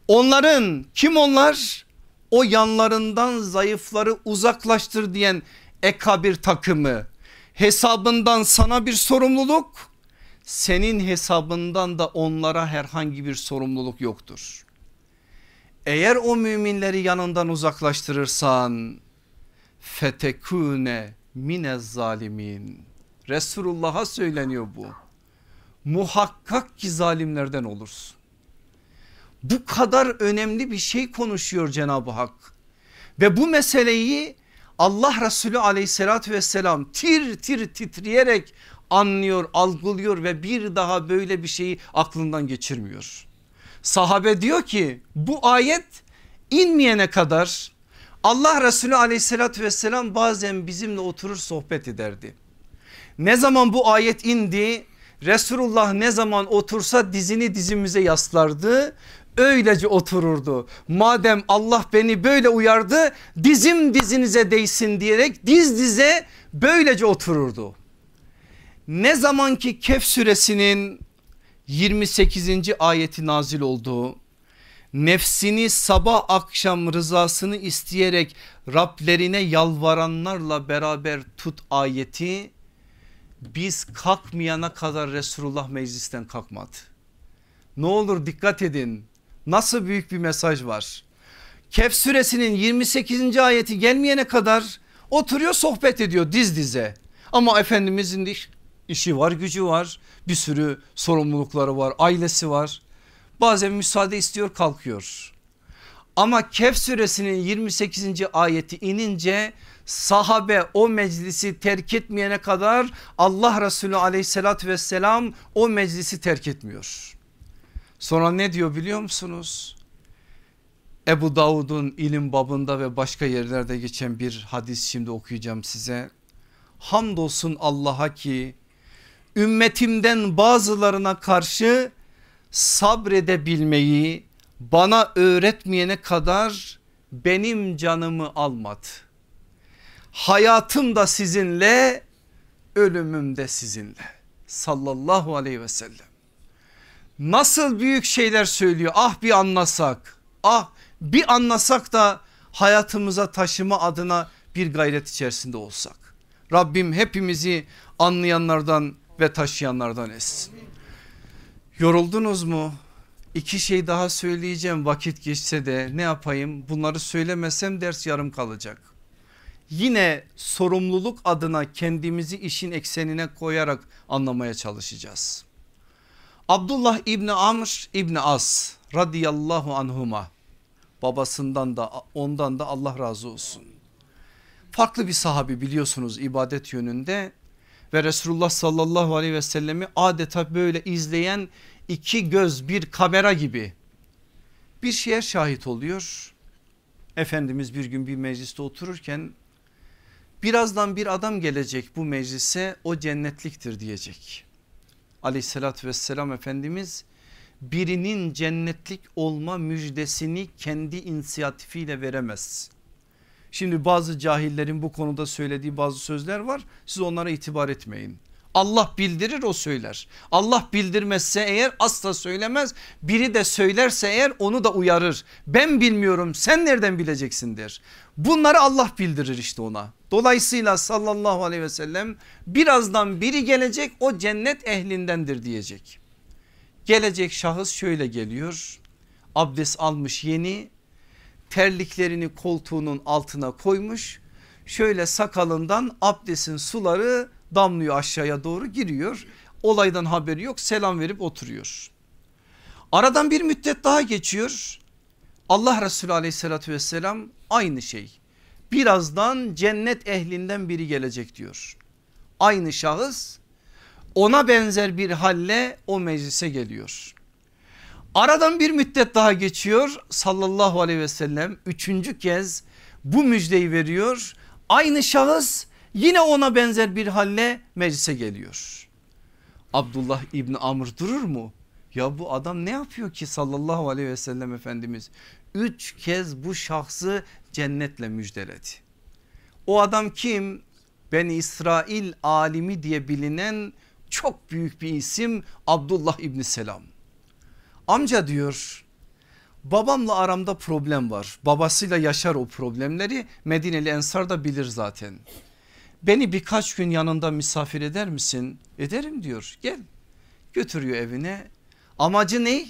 Onların kim onlar? O yanlarından zayıfları uzaklaştır diyen ekabir takımı hesabından sana bir sorumluluk senin hesabından da onlara herhangi bir sorumluluk yoktur. Eğer o müminleri yanından uzaklaştırırsan fetekune minez zalimin Resulullah'a söyleniyor bu. Muhakkak ki zalimlerden olursun. Bu kadar önemli bir şey konuşuyor Cenab-ı Hak. Ve bu meseleyi Allah Resulü aleyhissalatü vesselam tir tir titreyerek anlıyor algılıyor ve bir daha böyle bir şeyi aklından geçirmiyor. Sahabe diyor ki bu ayet inmeyene kadar Allah Resulü aleyhissalatü vesselam bazen bizimle oturur sohbet ederdi. Ne zaman bu ayet indi Resulullah ne zaman otursa dizini dizimize yaslardı öylece otururdu. Madem Allah beni böyle uyardı dizim dizinize değsin diyerek diz dize böylece otururdu. Ne zaman ki Kehf suresinin 28. ayeti nazil oldu. Nefsini sabah akşam rızasını isteyerek Rablerine yalvaranlarla beraber tut ayeti biz kalkmayana kadar Resulullah meclisten kalkmadı. Ne olur dikkat edin Nasıl büyük bir mesaj var. Kehf suresinin 28. ayeti gelmeyene kadar oturuyor sohbet ediyor diz dize. Ama Efendimizin işi var gücü var bir sürü sorumlulukları var ailesi var. Bazen müsaade istiyor kalkıyor. Ama Kehf suresinin 28. ayeti inince sahabe o meclisi terk etmeyene kadar Allah Resulü aleyhissalatü vesselam o meclisi terk etmiyor. Sonra ne diyor biliyor musunuz? Ebu Davud'un ilim babında ve başka yerlerde geçen bir hadis şimdi okuyacağım size. Hamdolsun Allah'a ki ümmetimden bazılarına karşı sabredebilmeyi bana öğretmeyene kadar benim canımı almadı. Hayatım da sizinle ölümüm de sizinle sallallahu aleyhi ve sellem nasıl büyük şeyler söylüyor ah bir anlasak ah bir anlasak da hayatımıza taşıma adına bir gayret içerisinde olsak. Rabbim hepimizi anlayanlardan ve taşıyanlardan etsin. Yoruldunuz mu? İki şey daha söyleyeceğim vakit geçse de ne yapayım bunları söylemesem ders yarım kalacak. Yine sorumluluk adına kendimizi işin eksenine koyarak anlamaya çalışacağız. Abdullah İbni Amr İbni As radıyallahu anhuma babasından da ondan da Allah razı olsun. Farklı bir sahabi biliyorsunuz ibadet yönünde ve Resulullah sallallahu aleyhi ve sellemi adeta böyle izleyen iki göz bir kamera gibi bir şeye şahit oluyor. Efendimiz bir gün bir mecliste otururken birazdan bir adam gelecek bu meclise o cennetliktir diyecek. Aleyhissalatü vesselam Efendimiz birinin cennetlik olma müjdesini kendi inisiyatifiyle veremez. Şimdi bazı cahillerin bu konuda söylediği bazı sözler var siz onlara itibar etmeyin. Allah bildirir o söyler. Allah bildirmezse eğer asla söylemez. Biri de söylerse eğer onu da uyarır. Ben bilmiyorum sen nereden bileceksin der. Bunları Allah bildirir işte ona. Dolayısıyla sallallahu aleyhi ve sellem birazdan biri gelecek o cennet ehlindendir diyecek. Gelecek şahıs şöyle geliyor. Abdest almış yeni terliklerini koltuğunun altına koymuş. Şöyle sakalından abdestin suları damlıyor aşağıya doğru giriyor. Olaydan haberi yok selam verip oturuyor. Aradan bir müddet daha geçiyor. Allah Resulü aleyhissalatü vesselam aynı şey. Birazdan cennet ehlinden biri gelecek diyor. Aynı şahıs ona benzer bir halle o meclise geliyor. Aradan bir müddet daha geçiyor sallallahu aleyhi ve sellem üçüncü kez bu müjdeyi veriyor. Aynı şahıs yine ona benzer bir halle meclise geliyor. Abdullah İbni Amr durur mu? Ya bu adam ne yapıyor ki sallallahu aleyhi ve sellem Efendimiz? Üç kez bu şahsı cennetle müjdeledi. O adam kim? Ben İsrail alimi diye bilinen çok büyük bir isim Abdullah İbni Selam. Amca diyor babamla aramda problem var. Babasıyla yaşar o problemleri Medineli Ensar da bilir zaten. Beni birkaç gün yanında misafir eder misin? Ederim diyor gel götürüyor evine. Amacı ne?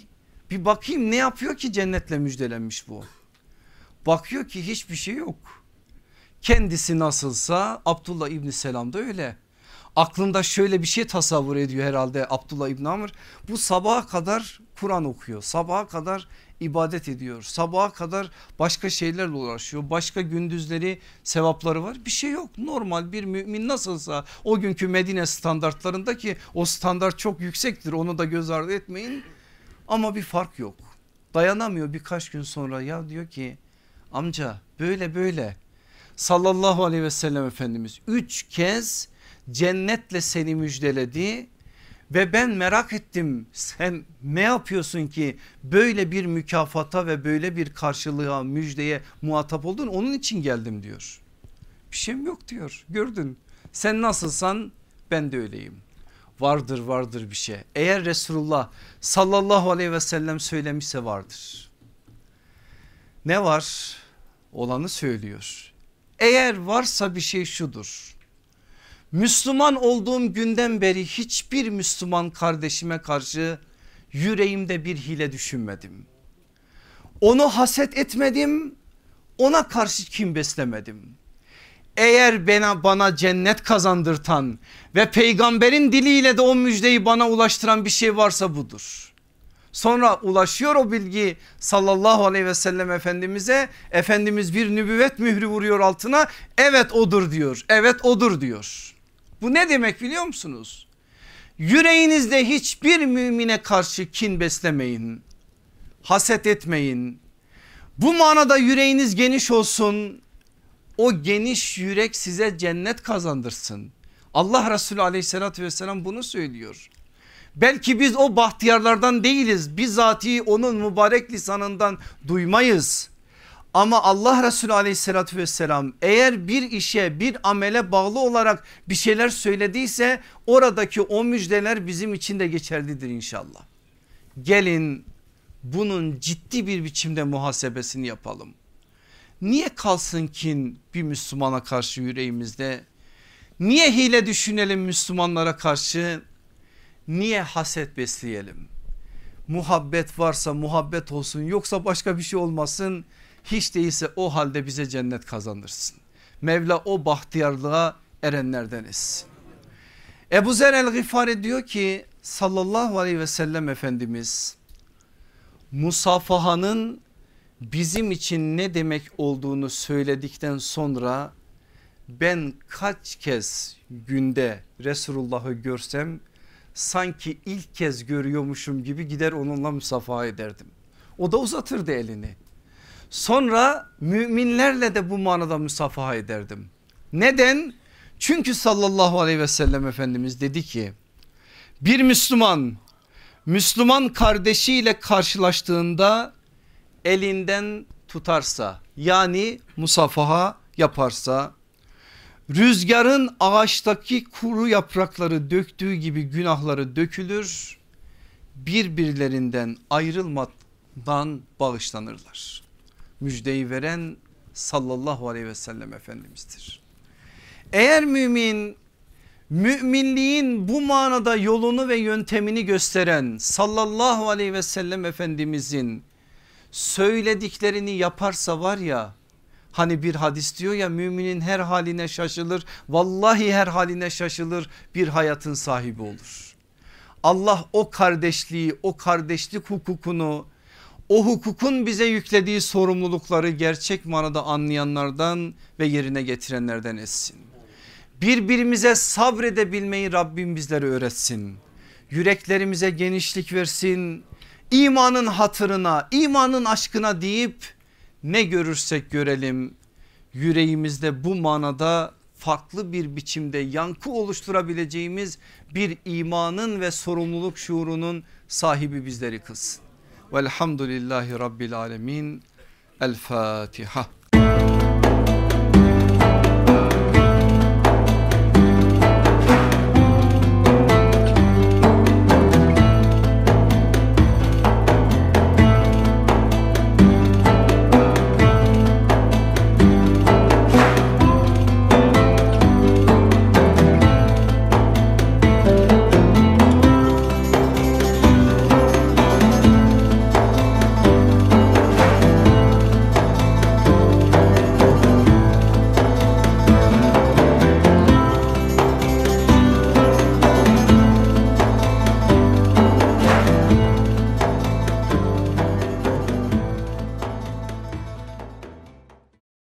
Bir bakayım ne yapıyor ki cennetle müjdelenmiş bu. Bakıyor ki hiçbir şey yok. Kendisi nasılsa Abdullah İbni Selam da öyle. Aklında şöyle bir şey tasavvur ediyor herhalde Abdullah İbni Amr. Bu sabaha kadar Kur'an okuyor. Sabaha kadar ibadet ediyor. Sabaha kadar başka şeylerle uğraşıyor. Başka gündüzleri sevapları var. Bir şey yok. Normal bir mümin nasılsa o günkü Medine standartlarında ki o standart çok yüksektir. Onu da göz ardı etmeyin. Ama bir fark yok. Dayanamıyor birkaç gün sonra ya diyor ki amca böyle böyle sallallahu aleyhi ve sellem Efendimiz üç kez cennetle seni müjdeledi ve ben merak ettim sen ne yapıyorsun ki böyle bir mükafata ve böyle bir karşılığa müjdeye muhatap oldun onun için geldim diyor. Bir şeyim yok diyor gördün sen nasılsan ben de öyleyim. Vardır vardır bir şey eğer Resulullah sallallahu aleyhi ve sellem söylemişse vardır. Ne var olanı söylüyor. Eğer varsa bir şey şudur Müslüman olduğum günden beri hiçbir Müslüman kardeşime karşı yüreğimde bir hile düşünmedim. Onu haset etmedim ona karşı kim beslemedim. Eğer bana, bana cennet kazandırtan ve peygamberin diliyle de o müjdeyi bana ulaştıran bir şey varsa budur. Sonra ulaşıyor o bilgi sallallahu aleyhi ve sellem efendimize efendimiz bir nübüvvet mührü vuruyor altına evet odur diyor evet odur diyor. Bu ne demek biliyor musunuz? Yüreğinizde hiçbir mümine karşı kin beslemeyin. Haset etmeyin. Bu manada yüreğiniz geniş olsun. O geniş yürek size cennet kazandırsın. Allah Resulü aleyhissalatü vesselam bunu söylüyor. Belki biz o bahtiyarlardan değiliz. Bizzati onun mübarek lisanından duymayız. Ama Allah Resulü aleyhissalatü vesselam eğer bir işe bir amele bağlı olarak bir şeyler söylediyse oradaki o müjdeler bizim için de geçerlidir inşallah. Gelin bunun ciddi bir biçimde muhasebesini yapalım. Niye kalsın kin bir Müslümana karşı yüreğimizde? Niye hile düşünelim Müslümanlara karşı? Niye haset besleyelim? Muhabbet varsa muhabbet olsun yoksa başka bir şey olmasın hiç değilse o halde bize cennet kazandırsın. Mevla o bahtiyarlığa erenlerdeniz. Ebu Zer el Gıfari diyor ki sallallahu aleyhi ve sellem Efendimiz musafahanın bizim için ne demek olduğunu söyledikten sonra ben kaç kez günde Resulullah'ı görsem sanki ilk kez görüyormuşum gibi gider onunla musafaha ederdim. O da uzatırdı elini. Sonra müminlerle de bu manada müsafaha ederdim. Neden? Çünkü sallallahu aleyhi ve sellem Efendimiz dedi ki bir Müslüman Müslüman kardeşiyle karşılaştığında elinden tutarsa yani musafaha yaparsa rüzgarın ağaçtaki kuru yaprakları döktüğü gibi günahları dökülür birbirlerinden ayrılmadan bağışlanırlar. Müjdeyi veren sallallahu aleyhi ve sellem Efendimiz'dir. Eğer mümin müminliğin bu manada yolunu ve yöntemini gösteren sallallahu aleyhi ve sellem Efendimizin söylediklerini yaparsa var ya hani bir hadis diyor ya müminin her haline şaşılır vallahi her haline şaşılır bir hayatın sahibi olur. Allah o kardeşliği o kardeşlik hukukunu o hukukun bize yüklediği sorumlulukları gerçek manada anlayanlardan ve yerine getirenlerden etsin. Birbirimize sabredebilmeyi Rabbim bizlere öğretsin. Yüreklerimize genişlik versin. İmanın hatırına, imanın aşkına deyip ne görürsek görelim yüreğimizde bu manada farklı bir biçimde yankı oluşturabileceğimiz bir imanın ve sorumluluk şuurunun sahibi bizleri kılsın. Velhamdülillahi Rabbil Alemin. El Fatiha.